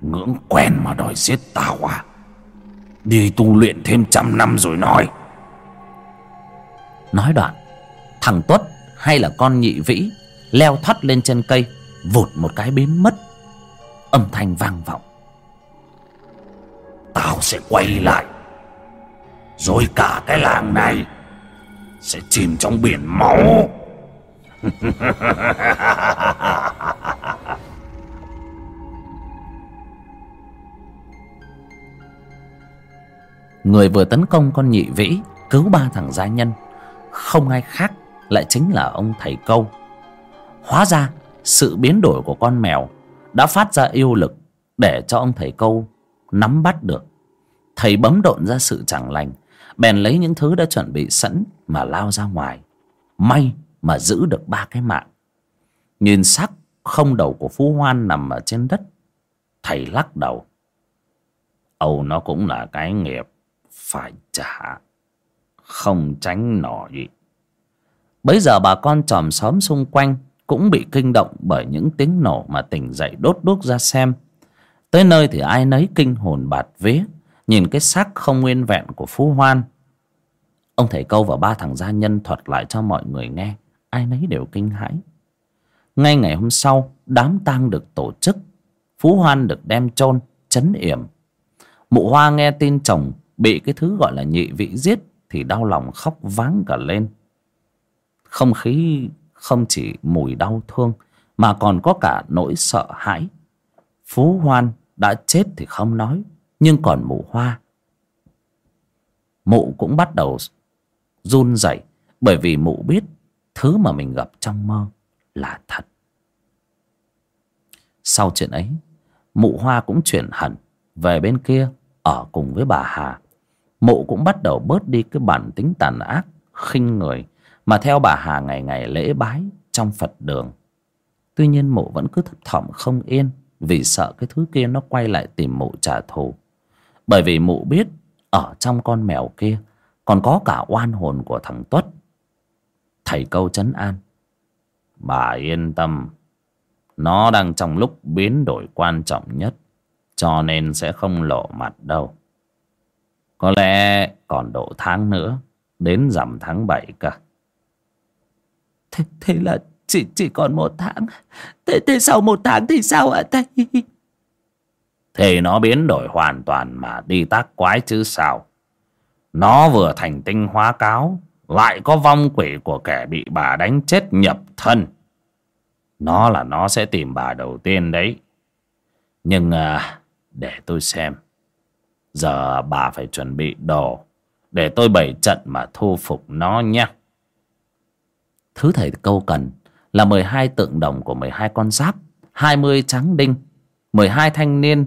Ngưỡng quen mà đòi giết tao à? Đi tu luyện thêm trăm năm rồi nói. Nói đoạn thằng tuất hay là con nhị vĩ leo thoắt lên chân cây, vụt một cái biến mất. Âm thanh vang vọng. Tao sẽ quay lại. Rồi cả cái làng này sẽ chìm trong biển máu. Người vừa tấn công con nhị vĩ, cứu ba thằng gia nhân. Không ai khác lại chính là ông thầy câu hóa ra, sự biến đổi của con mèo đã phát ra yêu lực để cho ông thầy câu nắm bắt được. Thầy bấm độn ra sự chẳng lành, bèn lấy những thứ đã chuẩn bị sẵn mà lao ra ngoài. May mà giữ được ba cái mạng. Nhìn xác không đầu của phú hoan nằm ở trên đất, thầy lắc đầu. Âu nó cũng là cái nghiệp phải trả, không tránh nổi. Bấy giờ bà con chòm xóm xung quanh cũng bị kinh động bởi những tiếng nổ mà tỉnh dậy đốt đuốc ra xem. Tới nơi thì ai nấy kinh hồn bạt vía, nhìn cái xác không nguyên vẹn của phú hoan. Ông thầy câu và ba thằng gia nhân thuật lại cho mọi người nghe, ai nấy đều kinh hãi. Ngay ngày hôm sau, đám tang được tổ chức, phú hoan được đem chôn, chấn yểm. Mụ hoa nghe tin chồng bị cái thứ gọi là nhị vị giết thì đau lòng khóc váng cả lên. Không khí không chỉ mùi đau thương, mà còn có cả nỗi sợ hãi. Phú hoan đã chết thì không nói, nhưng còn mụ hoa. Mụ cũng bắt đầu run rẩy, bởi vì mụ biết thứ mà mình gặp trong mơ là thật. Sau chuyện ấy, mụ hoa cũng chuyển hẳn về bên kia ở cùng với bà hà. Mụ cũng bắt đầu bớt đi cái bản tính tàn ác, khinh người mà theo bà hà ngày ngày lễ bái trong phật đường. Tuy nhiên mụ vẫn cứ thấp thỏm không yên vì sợ cái thứ kia nó quay lại tìm mụ trả thù. Bởi vì mụ biết ở trong con mèo kia còn có cả oan hồn của thằng tuất. Thầy câu trấn an, bà yên tâm, nó đang trong lúc biến đổi quan trọng nhất, cho nên sẽ không lộ mặt đâu. Có lẽ còn độ tháng nữa, đến rằm tháng bảy cả thế, thế là chỉ chỉ còn một tháng. Thế, thế sau một tháng thì sao ạ thầy? Thì nó biến đổi hoàn toàn mà đi tác quái chứ sao. Nó vừa thành tinh hóa cáo lại có vong quỷ của kẻ bị bà đánh chết nhập thân. Nó là nó sẽ tìm bà đầu tiên đấy. Nhưng à, để tôi xem. Giờ bà phải chuẩn bị đồ để tôi bày trận mà thu phục nó nhé thứ thầy câu cần là mười hai tượng đồng của mười hai con giáp, hai mươi tráng đinh, mười hai thanh niên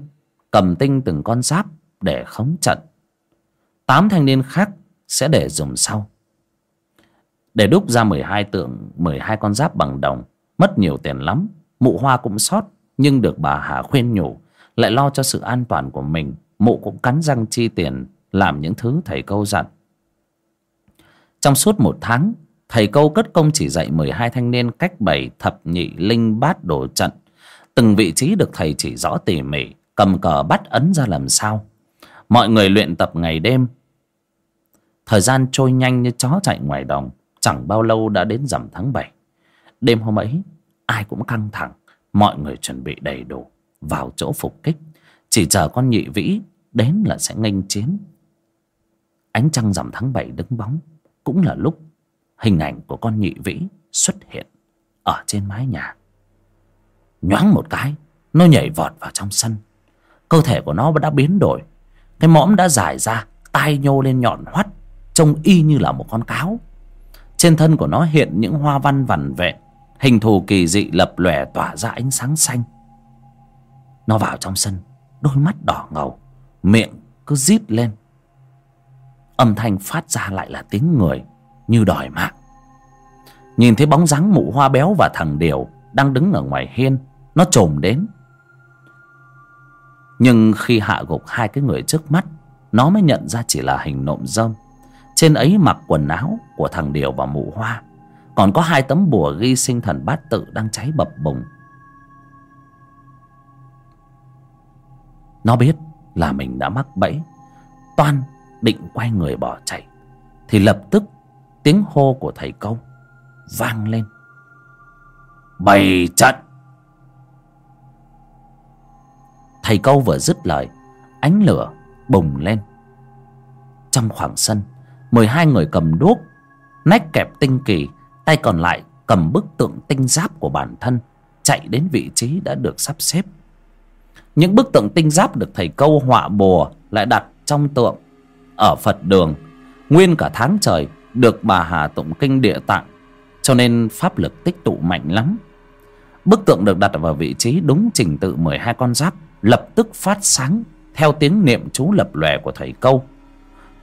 cầm tinh từng con giáp để khống trận. Tám thanh niên khác sẽ để dùng sau. Để đúc ra mười hai tượng, mười hai con giáp bằng đồng, mất nhiều tiền lắm, mụ hoa cũng sót, nhưng được bà hà khuyên nhủ, lại lo cho sự an toàn của mình, mụ cũng cắn răng chi tiền làm những thứ thầy câu dặn. Trong suốt một tháng thầy câu cất công chỉ dạy mười hai thanh niên cách bày thập nhị linh bát đồ trận. Từng vị trí được thầy chỉ rõ tỉ mỉ, cầm cờ bắt ấn ra làm sao. Mọi người luyện tập ngày đêm. Thời gian trôi nhanh như chó chạy ngoài đồng, chẳng bao lâu đã đến rằm tháng bảy. Đêm hôm ấy, ai cũng căng thẳng, mọi người chuẩn bị đầy đủ, vào chỗ phục kích. Chỉ chờ con nhị vĩ đến là sẽ nghênh chiến. Ánh trăng rằm tháng bảy đứng bóng, cũng là lúc hình ảnh của con nhị vĩ xuất hiện ở trên mái nhà. Nhoáng một cái, nó nhảy vọt vào trong sân. Cơ thể của nó đã biến đổi. Cái mõm đã dài ra, tai nhô lên nhọn hoắt, trông y như là một con cáo. Trên thân của nó hiện những hoa văn vằn vẹn hình thù kỳ dị lập lòe tỏa ra ánh sáng xanh. Nó vào trong sân, đôi mắt đỏ ngầu, miệng cứ rít lên. Âm thanh phát ra lại là tiếng người như đòi mạng. Nhìn thấy bóng dáng mụ hoa béo và thằng điều đang đứng ở ngoài hiên, nó trồm đến. Nhưng khi hạ gục hai cái người trước mắt, nó mới nhận ra chỉ là hình nộm rơm trên ấy mặc quần áo của thằng điều và mụ hoa, còn có hai tấm bùa ghi sinh thần bát tự đang cháy bập bùng. Nó biết là mình đã mắc bẫy, toan định quay người bỏ chạy, thì lập tức tiếng hô của thầy câu vang lên. Bày trận. Thầy câu vừa dứt lời, ánh lửa bùng lên. Trong khoảng sân, mười hai người cầm đuốc, nách kẹp tinh kỳ, tay còn lại cầm bức tượng tinh giáp của bản thân, chạy đến vị trí đã được sắp xếp. Những bức tượng tinh giáp được thầy câu họa bùa lại đặt trong tượng. Ở phật đường, nguyên cả tháng trời được bà hà tụng kinh địa tạng, cho nên pháp lực tích tụ mạnh lắm. Bức tượng được đặt vào vị trí đúng trình tự mười hai con giáp, lập tức phát sáng theo tiếng niệm chú lập lòe của thầy câu.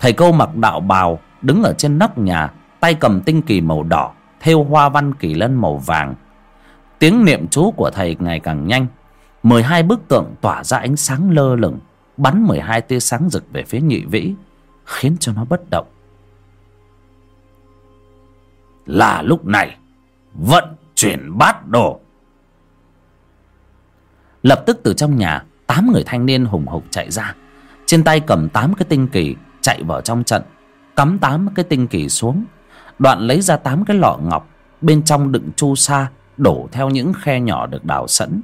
Thầy câu mặc đạo bào, đứng ở trên nóc nhà, tay cầm tinh kỳ màu đỏ, thêu hoa văn kỳ lân màu vàng. Tiếng niệm chú của thầy ngày càng nhanh. mười hai bức tượng tỏa ra ánh sáng lơ lửng, bắn mười hai tia sáng rực về phía nhị vĩ, khiến cho nó bất động là lúc này, vận chuyển bát đồ. Lập tức từ trong nhà, tám người thanh niên hùng hục chạy ra. Trên tay cầm tám cái tinh kỳ, chạy vào trong trận, cắm tám cái tinh kỳ xuống. Đoạn lấy ra tám cái lọ ngọc, bên trong đựng chu sa, đổ theo những khe nhỏ được đào sẵn.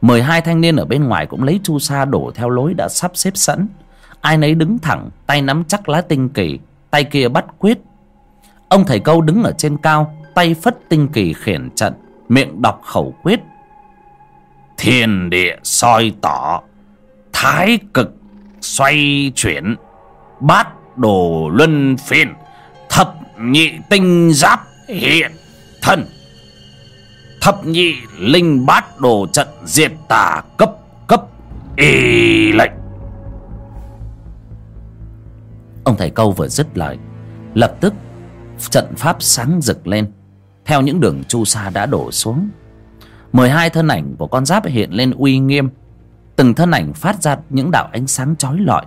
Mười hai thanh niên ở bên ngoài cũng lấy chu sa đổ theo lối đã sắp xếp sẵn. Ai nấy đứng thẳng, tay nắm chắc lá tinh kỳ, tay kia bắt quyết ông thầy câu đứng ở trên cao, tay phất tinh kỳ khiển trận, miệng đọc khẩu quyết. Thiên địa soi tỏ, thái cực xoay chuyển, bát đồ luân phiên, thập nhị tinh giáp hiện thân. Thập nhị linh bát đồ trận diệt tà cấp cấp y lệnh. Ông thầy câu vừa dứt lời, lập tức trận pháp sáng rực lên. Theo những đường chu sa đã đổ xuống, mười hai thân ảnh của con giáp hiện lên uy nghiêm. Từng thân ảnh phát ra những đạo ánh sáng chói lọi,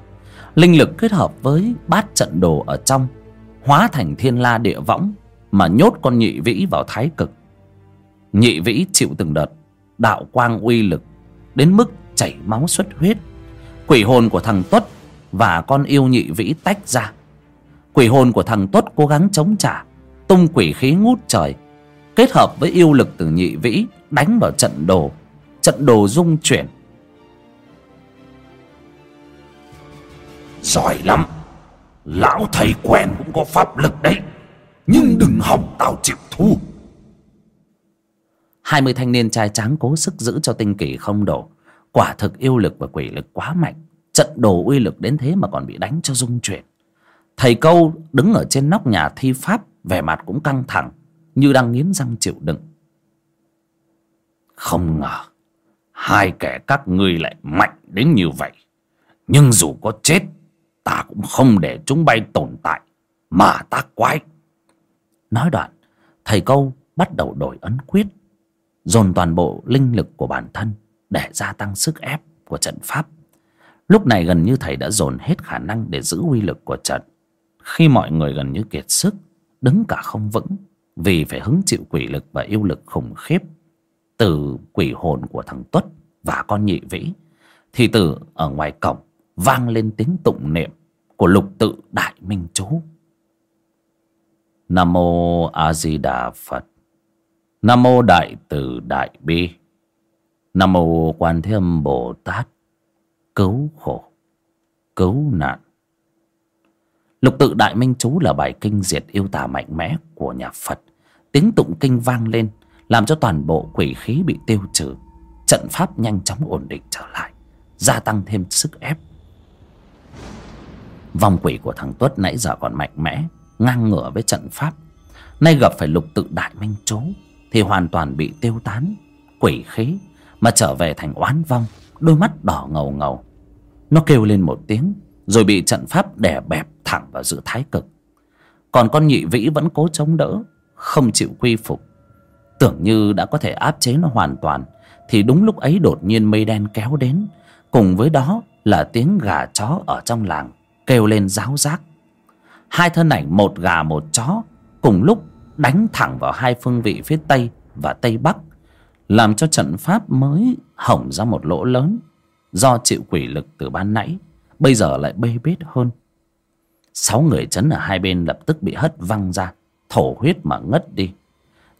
linh lực kết hợp với bát trận đồ ở trong, hóa thành thiên la địa võng mà nhốt con nhị vĩ vào thái cực. Nhị vĩ chịu từng đợt đạo quang uy lực, đến mức chảy máu xuất huyết. Quỷ hồn của thằng tuất và con yêu nhị vĩ tách ra quỷ hồn của thằng tuất cố gắng chống trả tung quỷ khí ngút trời kết hợp với yêu lực từ nhị vĩ đánh vào trận đồ trận đồ rung chuyển. Giỏi lắm. Lão thầy quen cũng có pháp lực đấy nhưng đừng hòng tao chịu thua. Hai mươi thanh niên trai tráng cố sức giữ cho tinh kỳ không đổ. Quả thực yêu lực và quỷ lực quá mạnh trận đồ uy lực đến thế mà còn bị đánh cho rung chuyển thầy câu đứng ở trên nóc nhà thi pháp, vẻ mặt cũng căng thẳng, như đang nghiến răng chịu đựng. Không ngờ, hai kẻ các ngươi lại mạnh đến như vậy. Nhưng dù có chết, ta cũng không để chúng bay tồn tại, mà ta quái. Nói đoạn, thầy câu bắt đầu đổi ấn quyết, dồn toàn bộ linh lực của bản thân để gia tăng sức ép của trận pháp. Lúc này gần như thầy đã dồn hết khả năng để giữ uy lực của trận khi mọi người gần như kiệt sức, đứng cả không vững, vì phải hứng chịu quỷ lực và yêu lực khủng khiếp từ quỷ hồn của thằng tuất và con nhị vĩ, thì từ ở ngoài cổng vang lên tiếng tụng niệm của lục tự đại minh chú. Nam mô a di đà phật. Nam mô đại từ đại bi. Nam mô quan thế âm bồ tát. Cứu khổ, cứu nạn lục tự đại minh chú là bài kinh diệt yêu tà mạnh mẽ của nhà phật. Tiếng tụng kinh vang lên, làm cho toàn bộ quỷ khí bị tiêu trừ. Trận pháp nhanh chóng ổn định trở lại, gia tăng thêm sức ép. Vòng quỷ của thằng tuất nãy giờ còn mạnh mẽ, ngang ngửa với trận pháp. Nay gặp phải lục tự đại minh chú thì hoàn toàn bị tiêu tán, quỷ khí mà trở về thành oán vong, đôi mắt đỏ ngầu ngầu. Nó kêu lên một tiếng rồi bị trận pháp đè bẹp thẳng vào giữa thái cực. Còn con nhị vĩ vẫn cố chống đỡ, không chịu quy phục. Tưởng như đã có thể áp chế nó hoàn toàn, thì đúng lúc ấy đột nhiên mây đen kéo đến. Cùng với đó là tiếng gà chó ở trong làng kêu lên ráo rác. Hai thân ảnh một gà một chó cùng lúc đánh thẳng vào hai phương vị phía tây và tây bắc, làm cho trận pháp mới hỏng ra một lỗ lớn do chịu quỷ lực từ ban nãy bây giờ lại bê bết hơn. Sáu người chấn ở hai bên lập tức bị hất văng ra, thổ huyết mà ngất đi.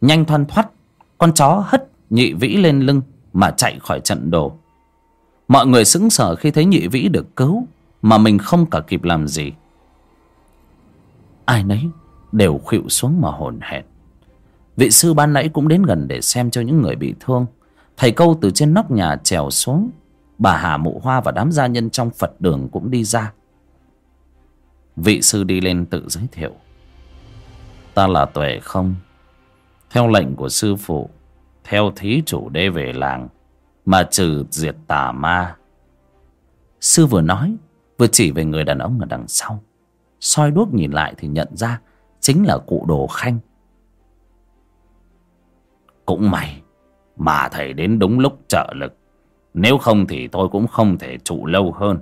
Nhanh thoăn thoắt, con chó hất nhị vĩ lên lưng mà chạy khỏi trận đồ. Mọi người sững sờ khi thấy nhị vĩ được cứu, mà mình không cả kịp làm gì. Ai nấy đều khuỵu xuống mà hồn hển. Vị sư ban nãy cũng đến gần để xem cho những người bị thương. Thầy câu từ trên nóc nhà trèo xuống bà hà mụ hoa và đám gia nhân trong phật đường cũng đi ra. Vị sư đi lên tự giới thiệu. Ta là tuệ không. Theo lệnh của sư phụ, theo thí chủ đê về làng, mà trừ diệt tà ma. Sư vừa nói, vừa chỉ về người đàn ông ở đằng sau. Soi đuốc nhìn lại thì nhận ra chính là cụ đồ khanh. Cũng mày mà thầy đến đúng lúc trợ lực nếu không thì tôi cũng không thể trụ lâu hơn.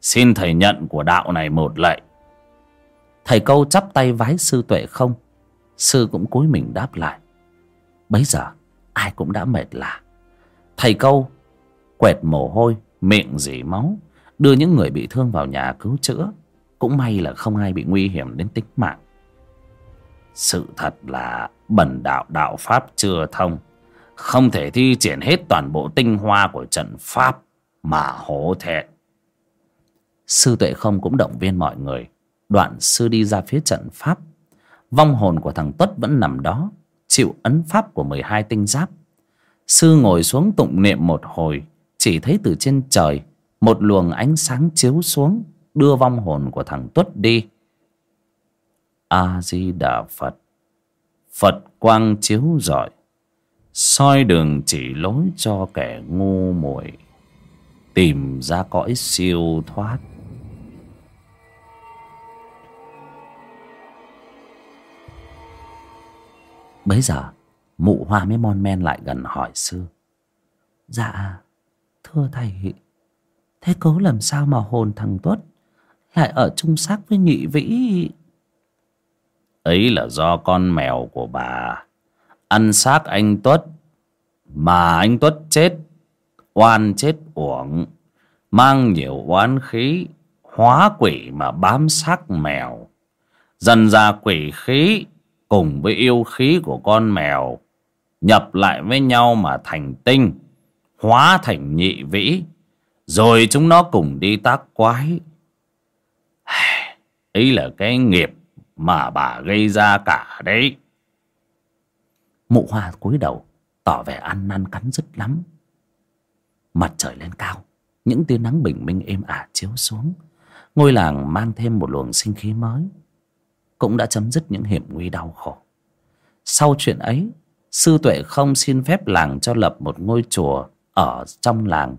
Xin thầy nhận của đạo này một lệ thầy câu chắp tay vái sư tuệ không? Sư cũng cúi mình đáp lại. Bấy giờ, ai cũng đã mệt lạ. Thầy câu quẹt mồ hôi, miệng dỉ máu, đưa những người bị thương vào nhà cứu chữa. Cũng may là không ai bị nguy hiểm đến tính mạng. Sự thật là bần đạo đạo pháp chưa thông không thể thi triển hết toàn bộ tinh hoa của trận pháp mà hổ thẹn. Sư tuệ không cũng động viên mọi người. Đoạn sư đi ra phía trận pháp. Vong hồn của thằng tuất vẫn nằm đó, chịu ấn pháp của mười hai tinh giáp. Sư ngồi xuống tụng niệm một hồi, chỉ thấy từ trên trời, một luồng ánh sáng chiếu xuống, đưa vong hồn của thằng tuất đi. A di đà phật. Phật quang chiếu rọi soi đường chỉ lối cho kẻ ngu muội, tìm ra cõi siêu thoát. Bấy giờ, mụ hoa mới mon men lại gần hỏi sư. Dạ thưa thầy, thế cố làm sao mà hồn thằng tuất lại ở chung xác với nhị vĩ? Ấy là do con mèo của bà ăn xác anh tuất, mà anh tuất chết, oan chết uổng. Mang nhiều oán khí, hóa quỷ mà bám xác mèo. Dần ra quỷ khí cùng với yêu khí của con mèo, nhập lại với nhau mà thành tinh, hóa thành nhị vĩ. Rồi chúng nó cùng đi tác quái. Ấy là cái nghiệp mà bà gây ra cả đấy mụ hoa cúi đầu, tỏ vẻ ăn năn cắn rứt lắm. Mặt trời lên cao, những tia nắng bình minh êm ả chiếu xuống. Ngôi làng mang thêm một luồng sinh khí mới, cũng đã chấm dứt những hiểm nguy đau khổ. Sau chuyện ấy, sư tuệ không xin phép làng cho lập một ngôi chùa ở trong làng.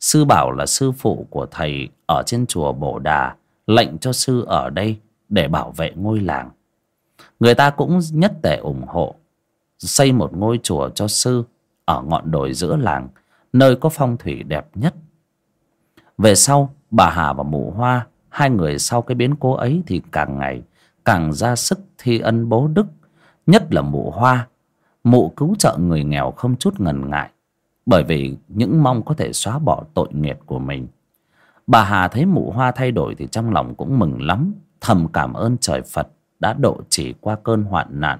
Sư bảo là sư phụ của thầy ở trên chùa bổ đà, lệnh cho sư ở đây để bảo vệ ngôi làng. Người ta cũng nhất tề ủng hộ xây một ngôi chùa cho sư ở ngọn đồi giữa làng, nơi có phong thủy đẹp nhất. Về sau, bà hà và mụ hoa, hai người sau cái biến cố ấy thì càng ngày càng ra sức thi ân bố đức, nhất là mụ hoa. Mụ cứu trợ người nghèo không chút ngần ngại, bởi vì những mong có thể xóa bỏ tội nghiệp của mình. Bà hà thấy mụ hoa thay đổi thì trong lòng cũng mừng lắm, thầm cảm ơn trời phật đã độ chỉ qua cơn hoạn nạn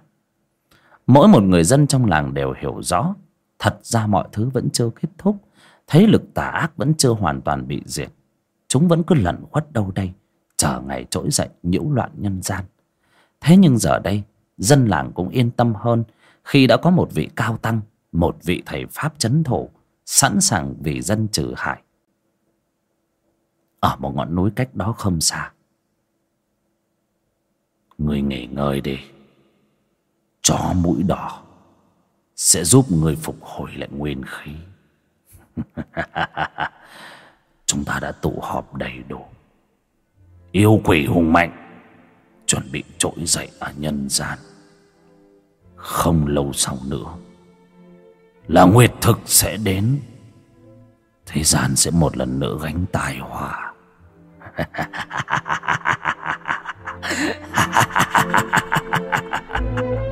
mỗi một người dân trong làng đều hiểu rõ. Thật ra mọi thứ vẫn chưa kết thúc. Thế lực tà ác vẫn chưa hoàn toàn bị diệt. Chúng vẫn cứ lẩn khuất đâu đây, chờ ngày trỗi dậy nhiễu loạn nhân gian. Thế nhưng giờ đây, dân làng cũng yên tâm hơn. Khi đã có một vị cao tăng, một vị thầy pháp chấn thủ, sẵn sàng vì dân trừ hại. Ở một ngọn núi cách đó không xa. Người nghỉ ngơi đi chó mũi đỏ sẽ giúp người phục hồi lại nguyên khí. Chúng ta đã tụ họp đầy đủ. Yêu quỷ hùng mạnh, chuẩn bị trỗi dậy ở nhân gian. Không lâu sau nữa, là nguyệt thực sẽ đến. Thế gian sẽ một lần nữa gánh tài họa.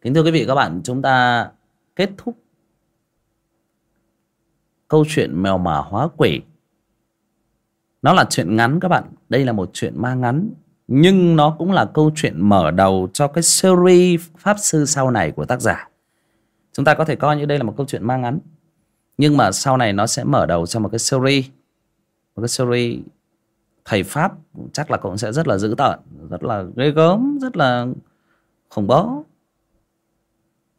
kính thưa quý vị, các bạn, chúng ta kết thúc câu chuyện mèo mả hóa quỷ. Nó là chuyện ngắn các bạn, đây là một chuyện ma ngắn, nhưng nó cũng là câu chuyện mở đầu cho cái series pháp sư sau này của tác giả. Chúng ta có thể coi như đây là một câu chuyện ma ngắn, nhưng mà sau này nó sẽ mở đầu cho một cái series, một cái series thầy pháp, chắc là cũng sẽ rất là dữ tợn, rất là ghê gớm, rất là khủng bố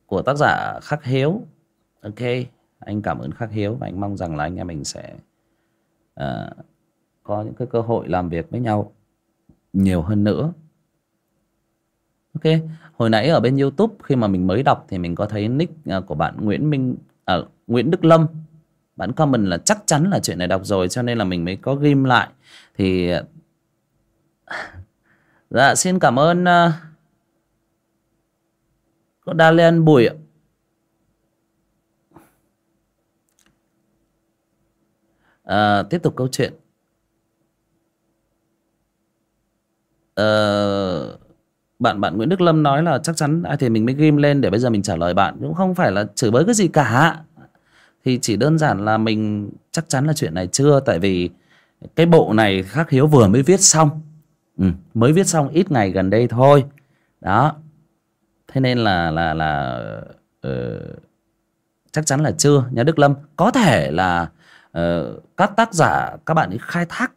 của tác giả khắc hiếu. Ok anh cảm ơn khắc hiếu và anh mong rằng là anh em mình sẽ uh, có những cái cơ hội làm việc với nhau nhiều hơn nữa. Ok hồi nãy ở bên youtube khi mà mình mới đọc thì mình có thấy nick ờ, của bạn nguyễn minh à, nguyễn đức lâm. Bạn comment là chắc chắn là chuyện này đọc rồi cho nên là mình mới có ghim lại. Thì dạ xin cảm ơn uh, có Dalian Bùi ạ. À, tiếp tục câu chuyện. À, bạn bạn Nguyễn Đức Lâm nói là chắc chắn ai thì mình mới ghim lên để bây giờ mình trả lời bạn. Cũng không phải là chửi bới cái gì cả. Thì chỉ đơn giản là mình chắc chắn là chuyện này chưa? Tại vì cái bộ này khắc hiếu vừa mới viết xong. Ừ, mới viết xong ít ngày gần đây thôi. Đó thế nên là là là uh, chắc chắn là chưa nhà đức lâm. Có thể là uh, các tác giả các bạn ấy khai thác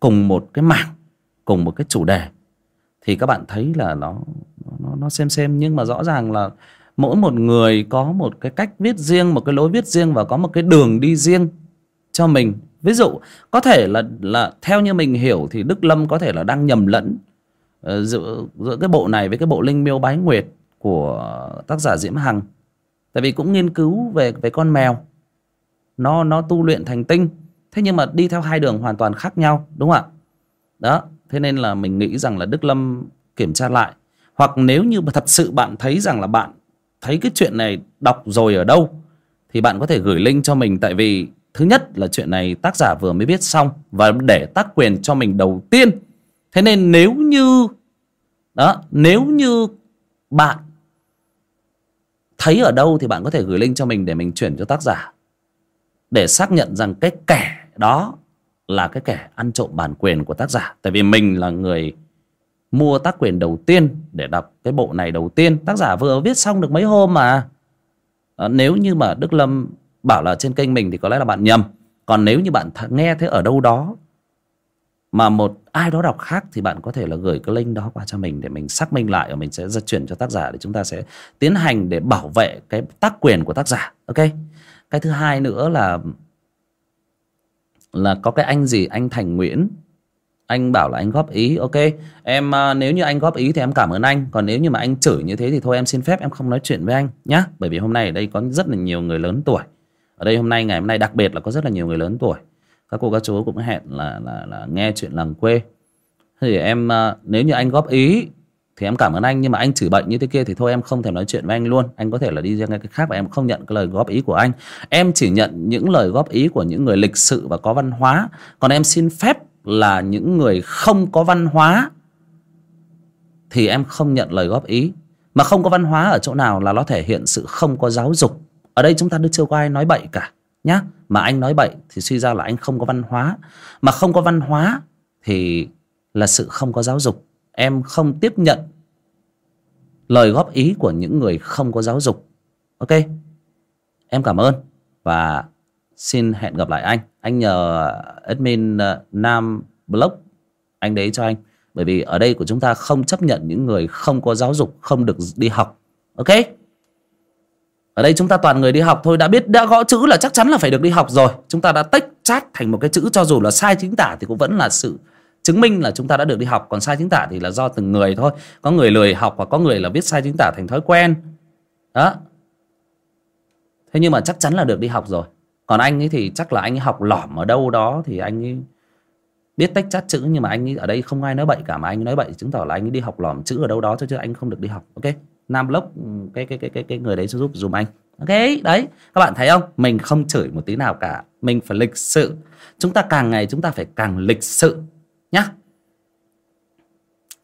cùng một cái mảng cùng một cái chủ đề thì các bạn thấy là nó nó nó xem xem. Nhưng mà rõ ràng là mỗi một người có một cái cách viết riêng một cái lối viết riêng và có một cái đường đi riêng cho mình. Ví dụ có thể là là theo như mình hiểu thì đức lâm có thể là đang nhầm lẫn uh, giữa giữa cái bộ này với cái bộ linh miêu bái nguyệt của tác giả diễm hằng. Tại vì cũng nghiên cứu về về con mèo. Nó nó tu luyện thành tinh. Thế nhưng mà đi theo hai đường hoàn toàn khác nhau, đúng không ạ? Đó, thế nên là mình nghĩ rằng là đức lâm kiểm tra lại. Hoặc nếu như mà thật sự bạn thấy rằng là bạn thấy cái chuyện này đọc rồi ở đâu, thì bạn có thể gửi link cho mình. Tại vì thứ nhất là chuyện này tác giả vừa mới viết xong và để tác quyền cho mình đầu tiên. Thế nên nếu như, đó, nếu như bạn thấy ở đâu thì bạn có thể gửi link cho mình để mình chuyển cho tác giả. Để xác nhận rằng cái kẻ đó là cái kẻ ăn trộm bản quyền của tác giả. Tại vì mình là người mua tác quyền đầu tiên để đọc cái bộ này đầu tiên. Tác giả vừa viết xong được mấy hôm mà. À, nếu như mà đức lâm bảo là trên kênh mình thì có lẽ là bạn nhầm. Còn nếu như bạn nghe thấy ở đâu đó mà một ai đó đọc khác thì bạn có thể là gửi cái link đó qua cho mình để mình xác minh lại và mình sẽ chuyển cho tác giả để chúng ta sẽ tiến hành để bảo vệ cái tác quyền của tác giả, ok? Cái thứ hai nữa là là có cái anh gì? Anh thành nguyễn. Anh bảo là anh góp ý, ok? Em à, nếu như anh góp ý thì em cảm ơn anh. Còn nếu như mà anh chửi như thế thì thôi, em xin phép, em không nói chuyện với anh nhá. Bởi vì hôm nay ở đây có rất là nhiều người lớn tuổi. Ở đây hôm nay, ngày hôm nay đặc biệt là có rất là nhiều người lớn tuổi các cô các chú cũng hẹn là là là nghe chuyện làng quê. Thì em à, nếu như anh góp ý thì em cảm ơn anh, nhưng mà anh chửi bệnh như thế kia thì thôi, em không thể nói chuyện với anh luôn. Anh có thể là đi ra cái khác và em không nhận cái lời góp ý của anh. Em chỉ nhận những lời góp ý của những người lịch sự và có văn hóa. Còn em xin phép là những người không có văn hóa thì em không nhận lời góp ý. Mà không có văn hóa ở chỗ nào là nó thể hiện sự không có giáo dục. Ở đây chúng ta chưa có ai nói bậy cả nhá. Mà anh nói bậy thì suy ra là anh không có văn hóa. Mà không có văn hóa thì là sự không có giáo dục. Em không tiếp nhận lời góp ý của những người không có giáo dục. Ok? Em cảm ơn và xin hẹn gặp lại anh. Anh nhờ admin ờ, nam blog anh đấy cho anh. Bởi vì ở đây của chúng ta không chấp nhận những người không có giáo dục, không được đi học. Ok? Ở đây chúng ta toàn người đi học thôi, đã biết, đã gõ chữ là chắc chắn là phải được đi học rồi. Chúng ta đã tách chát thành một cái chữ, cho dù là sai chính tả thì cũng vẫn là sự chứng minh là chúng ta đã được đi học. Còn sai chính tả thì là do từng người thôi. Có người lười học và có người là viết sai chính tả thành thói quen. Đó. Thế nhưng mà chắc chắn là được đi học rồi. Còn anh ấy thì chắc là anh ấy học lỏm ở đâu đó thì anh ấy biết tách chát chữ, nhưng mà anh ấy ở đây không ai nói bậy cả, mà anh ấy nói bậy chứng tỏ là anh ấy đi học lỏm chữ ở đâu đó cho chứ anh không được đi học, ok? Nam lốc ừ, cái cái cái cái cái người đấy giúp dùm anh. Ok đấy. Các bạn thấy không? Mình không chửi một tí nào cả. Mình phải lịch sự. Chúng ta càng ngày chúng ta phải càng lịch sự nhá.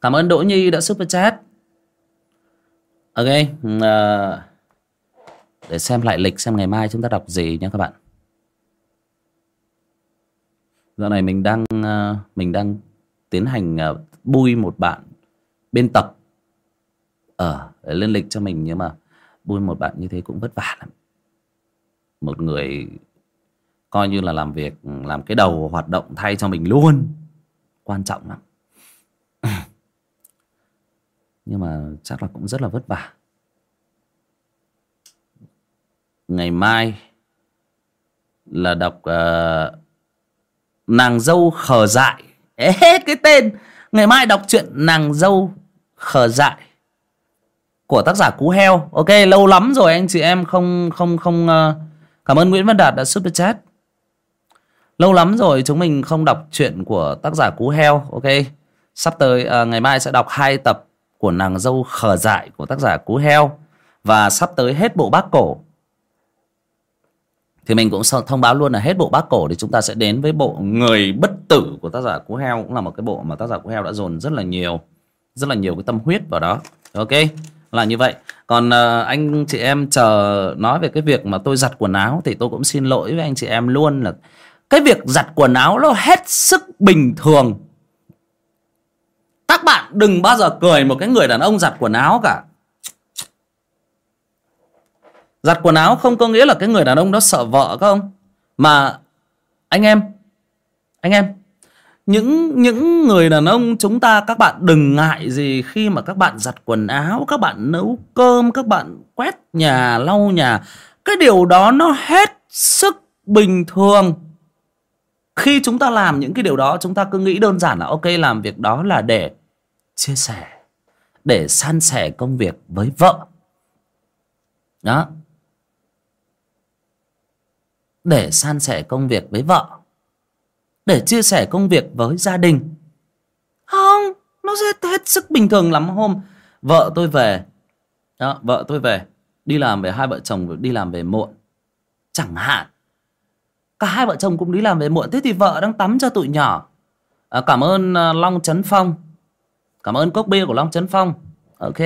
Cảm ơn đỗ nhi đã super chat. Ok uh, để xem lại lịch xem ngày mai chúng ta đọc gì nha các bạn. Giờ này mình đang uh, mình đang tiến hành uh, bui một bạn biên tập ở Ờ, lên lịch cho mình nhưng mà bui một bạn như thế cũng vất vả lắm. Một người coi như là làm việc ừ, làm cái đầu hoạt động thay cho mình luôn quan trọng lắm. Nhưng mà chắc là cũng rất là vất vả. Ngày mai là đọc uh, nàng dâu khờ dại. Hết cái tên. Ngày mai đọc truyện nàng dâu khờ dại của tác giả cú heo. Ok lâu lắm rồi anh chị em không không không uh, cảm ơn nguyễn văn đạt đã super chat. Lâu lắm rồi chúng mình không đọc truyện của tác giả cú heo. Ok sắp tới uh, ngày mai sẽ đọc hai tập của nàng dâu khờ dại của tác giả cú heo. Và sắp tới hết bộ bác cổ. Thì mình cũng thông báo luôn là hết bộ bác cổ thì chúng ta sẽ đến với bộ người bất tử của tác giả cú heo. Cũng là một cái bộ mà tác giả cú heo đã dồn rất là nhiều rất là nhiều cái tâm huyết vào đó. Ok là như vậy. Còn uh, anh chị em chờ nói về cái việc mà tôi giặt quần áo thì tôi cũng xin lỗi với anh chị em luôn là cái việc giặt quần áo nó hết sức bình thường. Các bạn đừng bao giờ cười một cái người đàn ông giặt quần áo cả. Giặt quần áo không có nghĩa là cái người đàn ông đó sợ vợ không? Mà anh em anh em những những người đàn ông chúng ta, các bạn đừng ngại gì khi mà các bạn giặt quần áo, các bạn nấu cơm, các bạn quét nhà, lau nhà. Cái điều đó nó hết sức bình thường. Khi chúng ta làm những cái điều đó, chúng ta cứ nghĩ đơn giản là, ok, làm việc đó là để chia sẻ, để san sẻ công việc với vợ. Đó. Để san sẻ công việc với vợ để chia sẻ công việc với gia đình. Không nó sẽ hết sức bình thường lắm. Hôm vợ tôi về đó, vợ tôi về đi làm về hai vợ chồng đi làm về muộn. Chẳng hạn cả hai vợ chồng cũng đi làm về muộn. Thế thì vợ đang tắm cho tụi nhỏ. À, cảm ơn à, long trấn phong. Cảm ơn cốc bia của long trấn phong. Ok.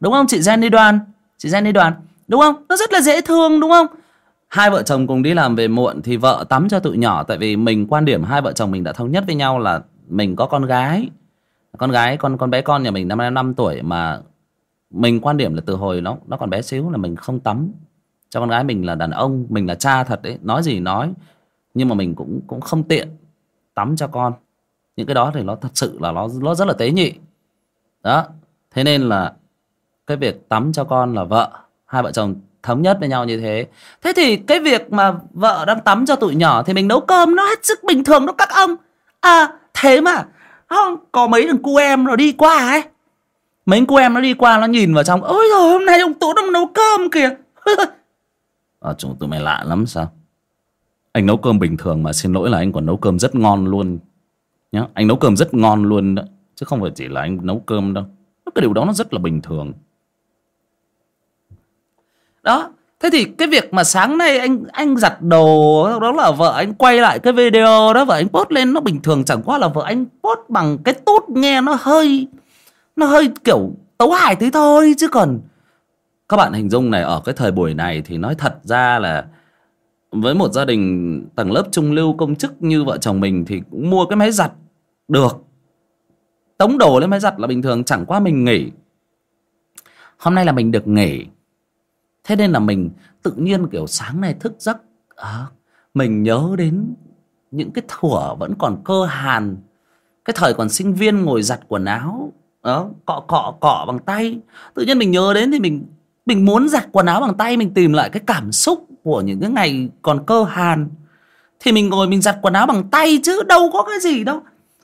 Đúng không chị jenny đoàn? Chị jenny đoàn đúng không? Nó rất là dễ thương đúng không? Hai vợ chồng cùng đi làm về muộn thì vợ tắm cho tụi nhỏ. Tại vì mình quan điểm hai vợ chồng mình đã thống nhất với nhau là mình có con gái. Con gái, con con bé con nhà mình năm nay năm tuổi mà mình quan điểm là từ hồi nó nó còn bé xíu là mình không tắm. Cho con gái mình là đàn ông, mình là cha thật đấy, nói gì nói. Nhưng mà mình cũng cũng không tiện tắm cho con. Những cái đó thì nó thật sự là nó nó rất là tế nhị. Đó. Thế nên là cái việc tắm cho con là vợ, hai vợ chồng thống nhất với nhau như thế. Thế thì cái việc mà vợ đang tắm cho tụi nhỏ thì mình nấu cơm nó hết sức bình thường đó các ông. À thế mà không có mấy thằng cu em nó đi qua ấy. Mấy cu em nó đi qua nó nhìn vào trong ôi rồi hôm nay ông tú đang nấu cơm kìa. Ờ, à, chúng tụi mày lạ lắm sao? Anh nấu cơm bình thường mà xin lỗi là anh còn nấu cơm rất ngon luôn nhá. Anh nấu cơm rất ngon luôn đó chứ không phải chỉ là anh nấu cơm đâu. Cái điều đó nó rất là bình thường đó. Thế thì cái việc mà sáng nay anh anh giặt đồ, đó là vợ anh quay lại cái video đó, vợ anh post lên, nó bình thường, chẳng qua là vợ anh post bằng cái tốt nghe nó hơi nó hơi kiểu tấu hài thế thôi chứ còn. Các bạn hình dung này, ở cái thời buổi này thì nói thật ra là với một gia đình tầng lớp trung lưu công chức như vợ chồng mình thì cũng mua cái máy giặt được. Tống đồ lên máy giặt là bình thường, chẳng qua mình nghỉ. Hôm nay là mình được nghỉ thế nên là mình tự nhiên kiểu sáng nay thức giấc à, mình nhớ đến những cái thủa vẫn còn cơ hàn cái thời còn sinh viên ngồi giặt quần áo đó cọ cọ cọ bằng tay. Tự nhiên mình nhớ đến thì mình mình muốn giặt quần áo bằng tay mình tìm lại cái cảm xúc của những cái ngày còn cơ hàn. Thì mình ngồi mình giặt quần áo bằng tay chứ đâu có cái gì đâu.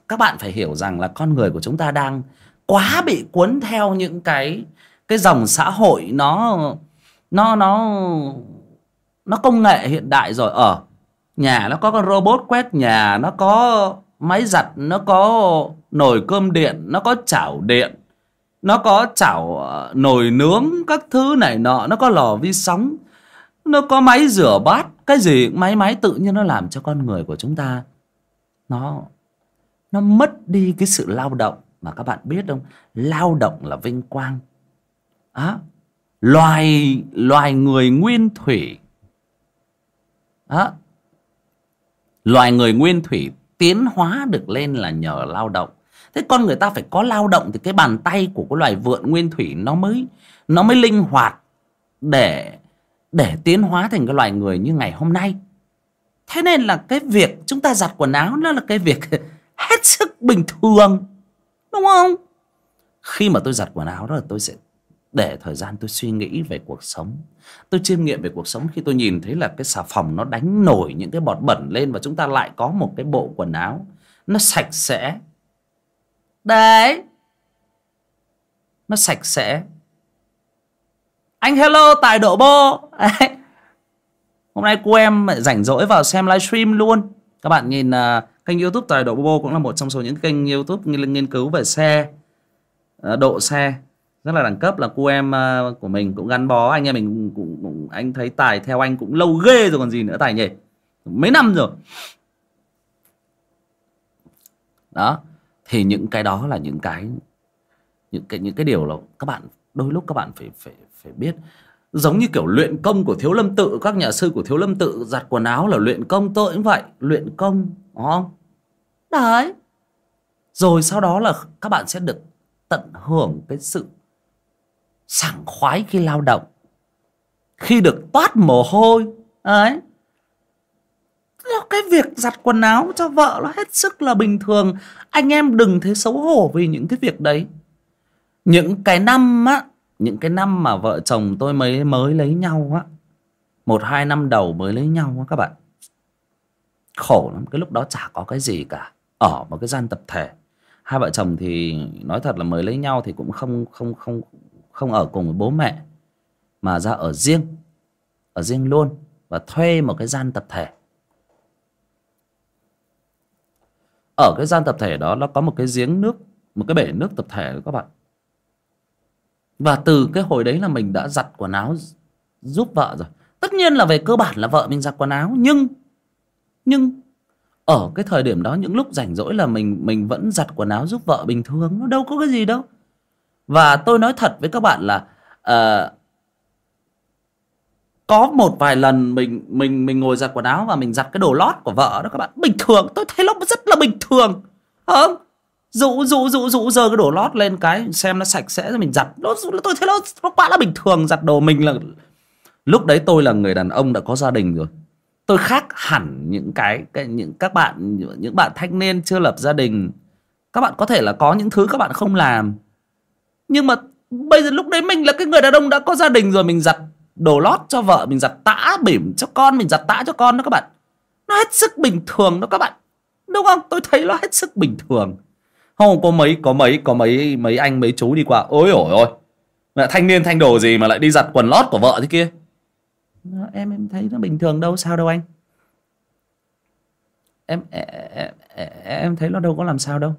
Các bạn phải hiểu rằng là con người của chúng ta đang quá bị cuốn theo những cái cái dòng xã hội nó nó nó nó công nghệ hiện đại rồi. Ở nhà nó có con robot quét nhà, nó có máy giặt, nó có nồi cơm điện, nó có chảo điện, nó có chảo ờ, nồi nướng các thứ này nọ, nó có lò vi sóng, nó có máy rửa bát, cái gì, máy máy tự nhiên nó làm cho con người của chúng ta, nó nó mất đi cái sự lao động. Mà các bạn biết không? Lao động là vinh quang. Á loài loài người nguyên thủy. Đó. Loài người nguyên thủy tiến hóa được lên là nhờ lao động. Thế con người ta phải có lao động thì cái bàn tay của cái loài vượn nguyên thủy nó mới nó mới linh hoạt để để tiến hóa thành cái loài người như ngày hôm nay. Thế nên là cái việc chúng ta giặt quần áo nó là cái việc hết sức bình thường, đúng không? Khi mà tôi giặt quần áo đó là tôi sẽ để thời gian tôi suy nghĩ về cuộc sống. Tôi chiêm nghiệm về cuộc sống khi tôi nhìn thấy là cái xà phòng nó đánh nổi những cái bọt bẩn lên và chúng ta lại có một cái bộ quần áo. Nó sạch sẽ. Đấy. Nó sạch sẽ. Anh hello tài độ bô. Hôm nay cô em rảnh rỗi vào xem livestream luôn. Các bạn nhìn uh, kênh youtube tài độ bô cũng là một trong số những kênh youtube nghiên, nghiên cứu về xe uh, độ xe rất là đẳng cấp là cô em uh, của mình cũng gắn bó. Anh em mình cũng, cũng anh thấy tài theo anh cũng lâu ghê rồi còn gì nữa tài nhỉ? Mấy năm rồi. Đó thì những cái đó là những cái những cái những cái điều là các bạn đôi lúc các bạn phải phải phải biết. Giống như kiểu luyện công của thiếu lâm tự các nhà sư của thiếu lâm tự giặt quần áo là luyện công tôi cũng vậy luyện công đúng không? Đấy. Rồi sau đó là các bạn sẽ được tận hưởng cái sự sảng khoái khi lao động. Khi được toát mồ hôi ấy, cái việc giặt quần áo cho vợ nó hết sức là bình thường. Anh em đừng thấy xấu hổ vì những cái việc đấy. Những cái năm á những cái năm mà vợ chồng tôi mới mới lấy nhau á một hai năm đầu mới lấy nhau á các bạn. Khổ lắm cái lúc đó chả có cái gì cả ở một cái gian tập thể. Hai vợ chồng thì nói thật là mới lấy nhau thì cũng không không không không ở cùng với bố mẹ, mà ra ở riêng ở riêng luôn và thuê một cái gian tập thể. Ở cái gian tập thể đó, nó có một cái giếng nước, một cái bể nước tập thể các bạn. Và từ cái hồi đấy là mình đã giặt quần áo giúp vợ rồi. Tất nhiên là về cơ bản là vợ mình giặt quần áo, nhưng nhưng ở cái thời điểm đó, những lúc rảnh rỗi là mình mình vẫn giặt quần áo giúp vợ bình thường, nó đâu có cái gì đâu và tôi nói thật với các bạn là uh, có một vài lần mình mình mình ngồi giặt quần áo và mình giặt cái đồ lót của vợ đó các bạn. Bình thường tôi thấy nó rất là bình thường không? Dụ dụ dụ dụ giờ cái đồ lót lên cái xem nó sạch sẽ rồi mình giặt. Nó tôi thấy nó nó quá là bình thường giặt đồ mình là lúc đấy tôi là người đàn ông đã có gia đình rồi. Tôi khác hẳn những cái, cái những các bạn những bạn thanh niên chưa lập gia đình. Các bạn có thể là có những thứ các bạn không làm nhưng mà bây giờ lúc đấy mình là cái người đàn ông đã có gia đình rồi mình giặt đồ lót cho vợ mình giặt tã bỉm cho con mình giặt tã cho con đó các bạn. Nó hết sức bình thường đó các bạn. Đúng không? Tôi thấy nó hết sức bình thường. Không có mấy có mấy có mấy mấy anh mấy chú đi qua. Ôi ổi ôi. Mẹ thanh niên thanh đồ gì mà lại đi giặt quần lót của vợ thế kia? Dạ, em em thấy nó bình thường đâu. Sao đâu anh? Em em, em thấy nó đâu có làm sao đâu.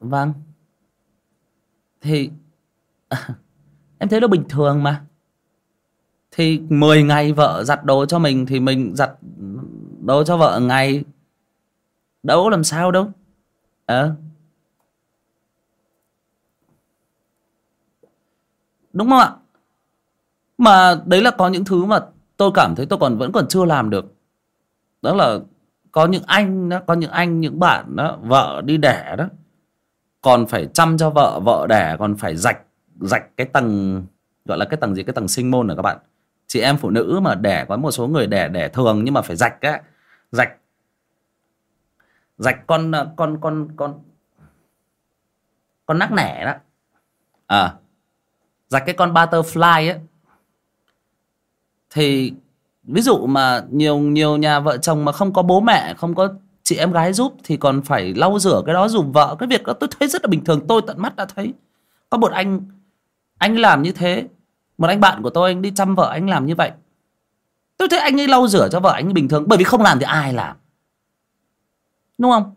Vâng thì à, em thấy nó bình thường mà. Thì 10 ngày vợ giặt đồ cho mình thì mình giặt đồ cho vợ ngày. Đâu làm sao đâu. Ờ. Đúng không ạ? Mà đấy là có những thứ mà tôi cảm thấy tôi còn vẫn còn chưa làm được. Đó là có những anh đó, có những anh, những bạn đó, vợ đi đẻ đó còn phải chăm cho vợ vợ đẻ, còn phải rạch rạch cái tầng, gọi là cái tầng gì? Cái tầng sinh môn này các bạn? Chị em phụ nữ mà đẻ, có một số người đẻ đẻ thường nhưng mà phải rạch á. Rạch. Rạch con con con con con nắc nẻ đó. À rạch cái con butterfly ấy thì ví dụ mà nhiều nhiều nhà vợ chồng mà không có bố mẹ, không có chị em gái giúp thì còn phải lau rửa cái đó dùm vợ. Cái việc đó tôi thấy rất là bình thường, tôi tận mắt đã thấy. Có một anh anh làm như thế, một anh bạn của tôi, anh đi chăm vợ anh làm như vậy. Tôi thấy anh ấy lau rửa cho vợ anh bình thường, bởi vì không làm thì ai làm? Đúng không?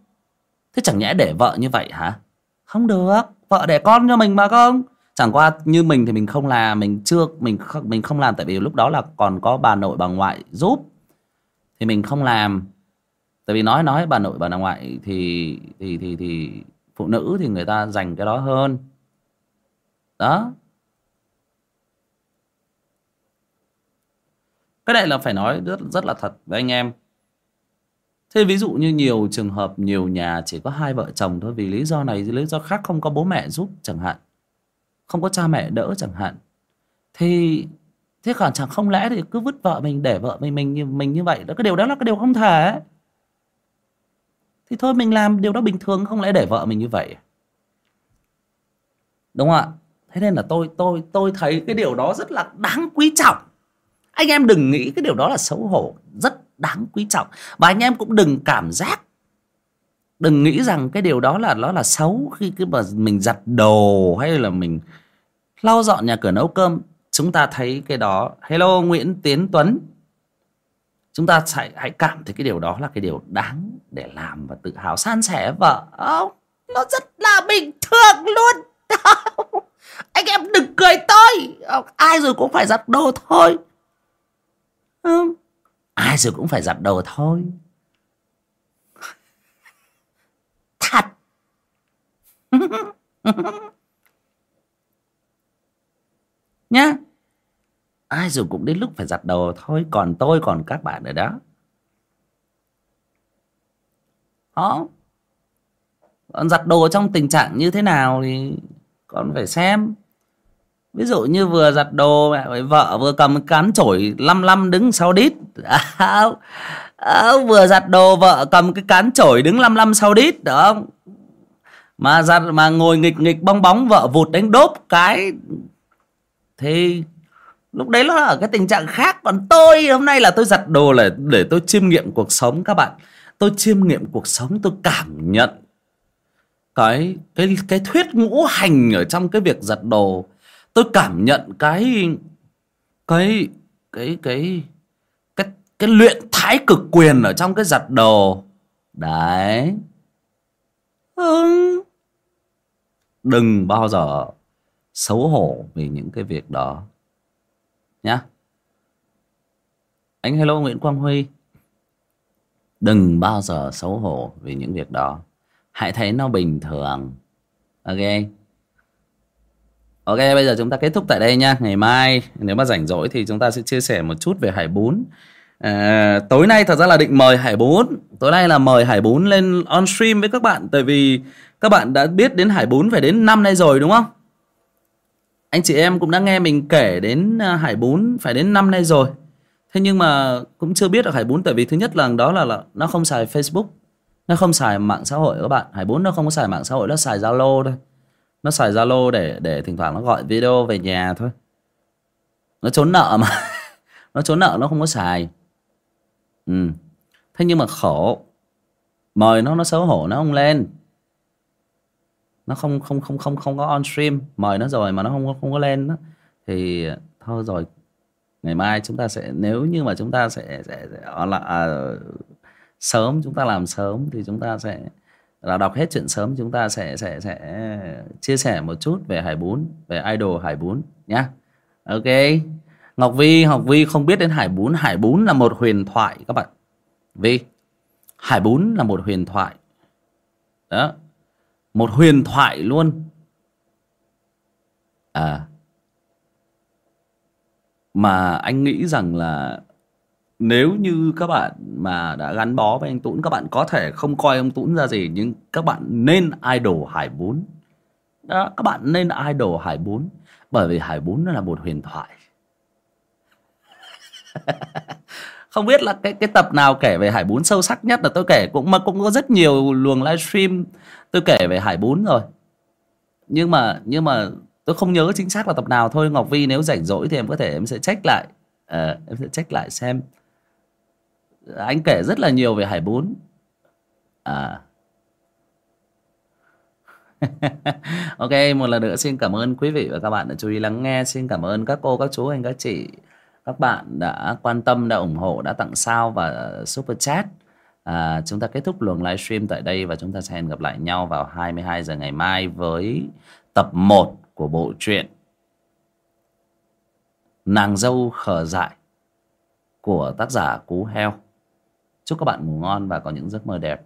Thế chẳng nhẽ để vợ như vậy hả? Không được, vợ để con cho mình mà không. Chẳng qua như mình thì mình không làm, mình chưa, mình không mình không làm, tại vì lúc đó là còn có bà nội, bà ngoại giúp. Thì mình không làm tại vì nói nói bà nội, bà ngoại thì thì thì thì phụ nữ thì người ta dành cái đó hơn. Đó. Cái này là phải nói rất rất là thật với anh em. Thế ví dụ như nhiều trường hợp, nhiều nhà chỉ có hai vợ chồng thôi, vì lý do này lý do khác không có bố mẹ giúp chẳng hạn, không có cha mẹ đỡ chẳng hạn. Thì, thế còn chẳng không lẽ thì cứ vứt vợ mình, để vợ mình mình như mình như vậy. Đó, cái điều đó là cái điều không thể thì thôi mình làm điều đó bình thường không lẽ để vợ mình như vậy? Đúng không ạ? Thế nên là tôi tôi tôi thấy cái điều đó rất là đáng quý trọng. Anh em đừng nghĩ cái điều đó là xấu hổ rất đáng quý trọng. Và anh em cũng đừng cảm giác đừng nghĩ rằng cái điều đó là nó là xấu khi cái mà mình giặt đồ hay là mình lau dọn nhà cửa nấu cơm. Chúng ta thấy cái đó. Hello nguyễn tiến tuấn. Chúng ta hãy, hãy cảm thấy cái điều đó là cái điều đáng để làm và tự hào san sẻ, vợ. Không, nó rất là bình thường luôn. Anh em đừng cười tôi. Ai rồi cũng phải giặt đồ thôi. Không, ai rồi cũng phải giặt đồ thôi. Thật. Nhá. Ai rồi cũng đến lúc phải giặt đồ thôi. Còn tôi, còn các bạn ở đó đó. Còn giặt đồ trong tình trạng như thế nào thì con phải xem. Ví dụ như vừa giặt đồ mẹ vợ vừa cầm cán chổi lăm lăm đứng sau đít. À, à, vừa giặt đồ vợ cầm cái cán chổi đứng lăm lăm sau đít đó mà giặt mà ngồi nghịch nghịch bong bóng vợ vụt đánh đốp cái thì lúc đấy nó ở cái tình trạng khác. Còn tôi hôm nay là tôi giặt đồ là để tôi chiêm nghiệm cuộc sống các bạn tôi chiêm nghiệm cuộc sống, tôi cảm nhận. Cái cái cái thuyết ngũ hành ở trong cái việc giặt đồ, tôi cảm nhận cái cái cái cái cái cái luyện thái cực quyền ở trong cái giặt đồ. Đấy. Ừ. đừng bao giờ xấu hổ vì những cái việc đó. Nhá. Anh hello nguyễn quang huy đừng bao giờ xấu hổ vì những việc đó. Hãy thấy nó bình thường. Ok. Ok bây giờ chúng ta kết thúc tại đây nha ngày mai nếu mà rảnh rỗi thì chúng ta sẽ chia sẻ một chút về hải bún à, tối nay thật ra là định mời hải bún tối nay là mời hải bún lên on stream với các bạn tại vì các bạn đã biết đến hải bún phải đến năm nay rồi đúng không? Anh chị em cũng đã nghe mình kể đến à, hải bún phải đến năm nay rồi thế nhưng mà cũng chưa biết được hải bún tại vì thứ nhất là đó là, là nó không xài facebook nó không xài mạng xã hội các bạn. Hải bún nó không có xài mạng xã hội nó xài zalo thôi. Nó xài zalo để để thỉnh thoảng nó gọi video về nhà thôi. Nó trốn nợ mà. Nó trốn nợ nó không có xài. Ừ. Thế nhưng mà khổ. Mời nó nó xấu hổ nó không lên. Nó không không không không không có on stream. Mời nó rồi mà nó không không có lên đó. thì thôi rồi ngày mai chúng ta sẽ nếu như mà chúng ta sẽ sẽ, sẽ à, là à, sớm chúng ta làm sớm thì chúng ta sẽ là đọc hết chuyện sớm chúng ta sẽ sẽ sẽ chia sẻ một chút về hải bún về idol hải bún nhá. Ok. Ngọc vi ngọc vi không biết đến hải bún hải bún là một huyền thoại các bạn. Vi hải bún là một huyền thoại. Đó. Một huyền thoại luôn. À mà anh nghĩ rằng là nếu như các bạn mà đã gắn bó với anh Tuấn, các bạn có thể không coi ông Tuấn ra gì nhưng các bạn nên idol Hải Bốn, đó các bạn nên idol Hải Bốn, bởi vì Hải Bốn nó là một huyền thoại. Không biết là cái cái tập nào kể về Hải Bốn sâu sắc nhất là tôi kể cũng mà cũng có rất nhiều luồng livestream tôi kể về Hải Bốn rồi. Nhưng mà nhưng mà tôi không nhớ chính xác là tập nào thôi Ngọc Vi nếu rảnh rỗi thì em có thể em sẽ check lại. À, em sẽ check lại xem. Anh kể rất là nhiều về hải bún à. Ok một lần nữa xin cảm ơn quý vị và các bạn đã chú ý lắng nghe. Xin cảm ơn các cô các chú anh các chị các bạn đã quan tâm đã ủng hộ đã tặng sao và super chat. À, chúng ta kết thúc luồng livestream tại đây và chúng ta sẽ hẹn gặp lại nhau vào 22 giờ ngày mai với tập 1 của bộ truyện. Nàng dâu khờ dại của tác giả cú heo. Chúc các bạn ngủ ngon và có những giấc mơ đẹp.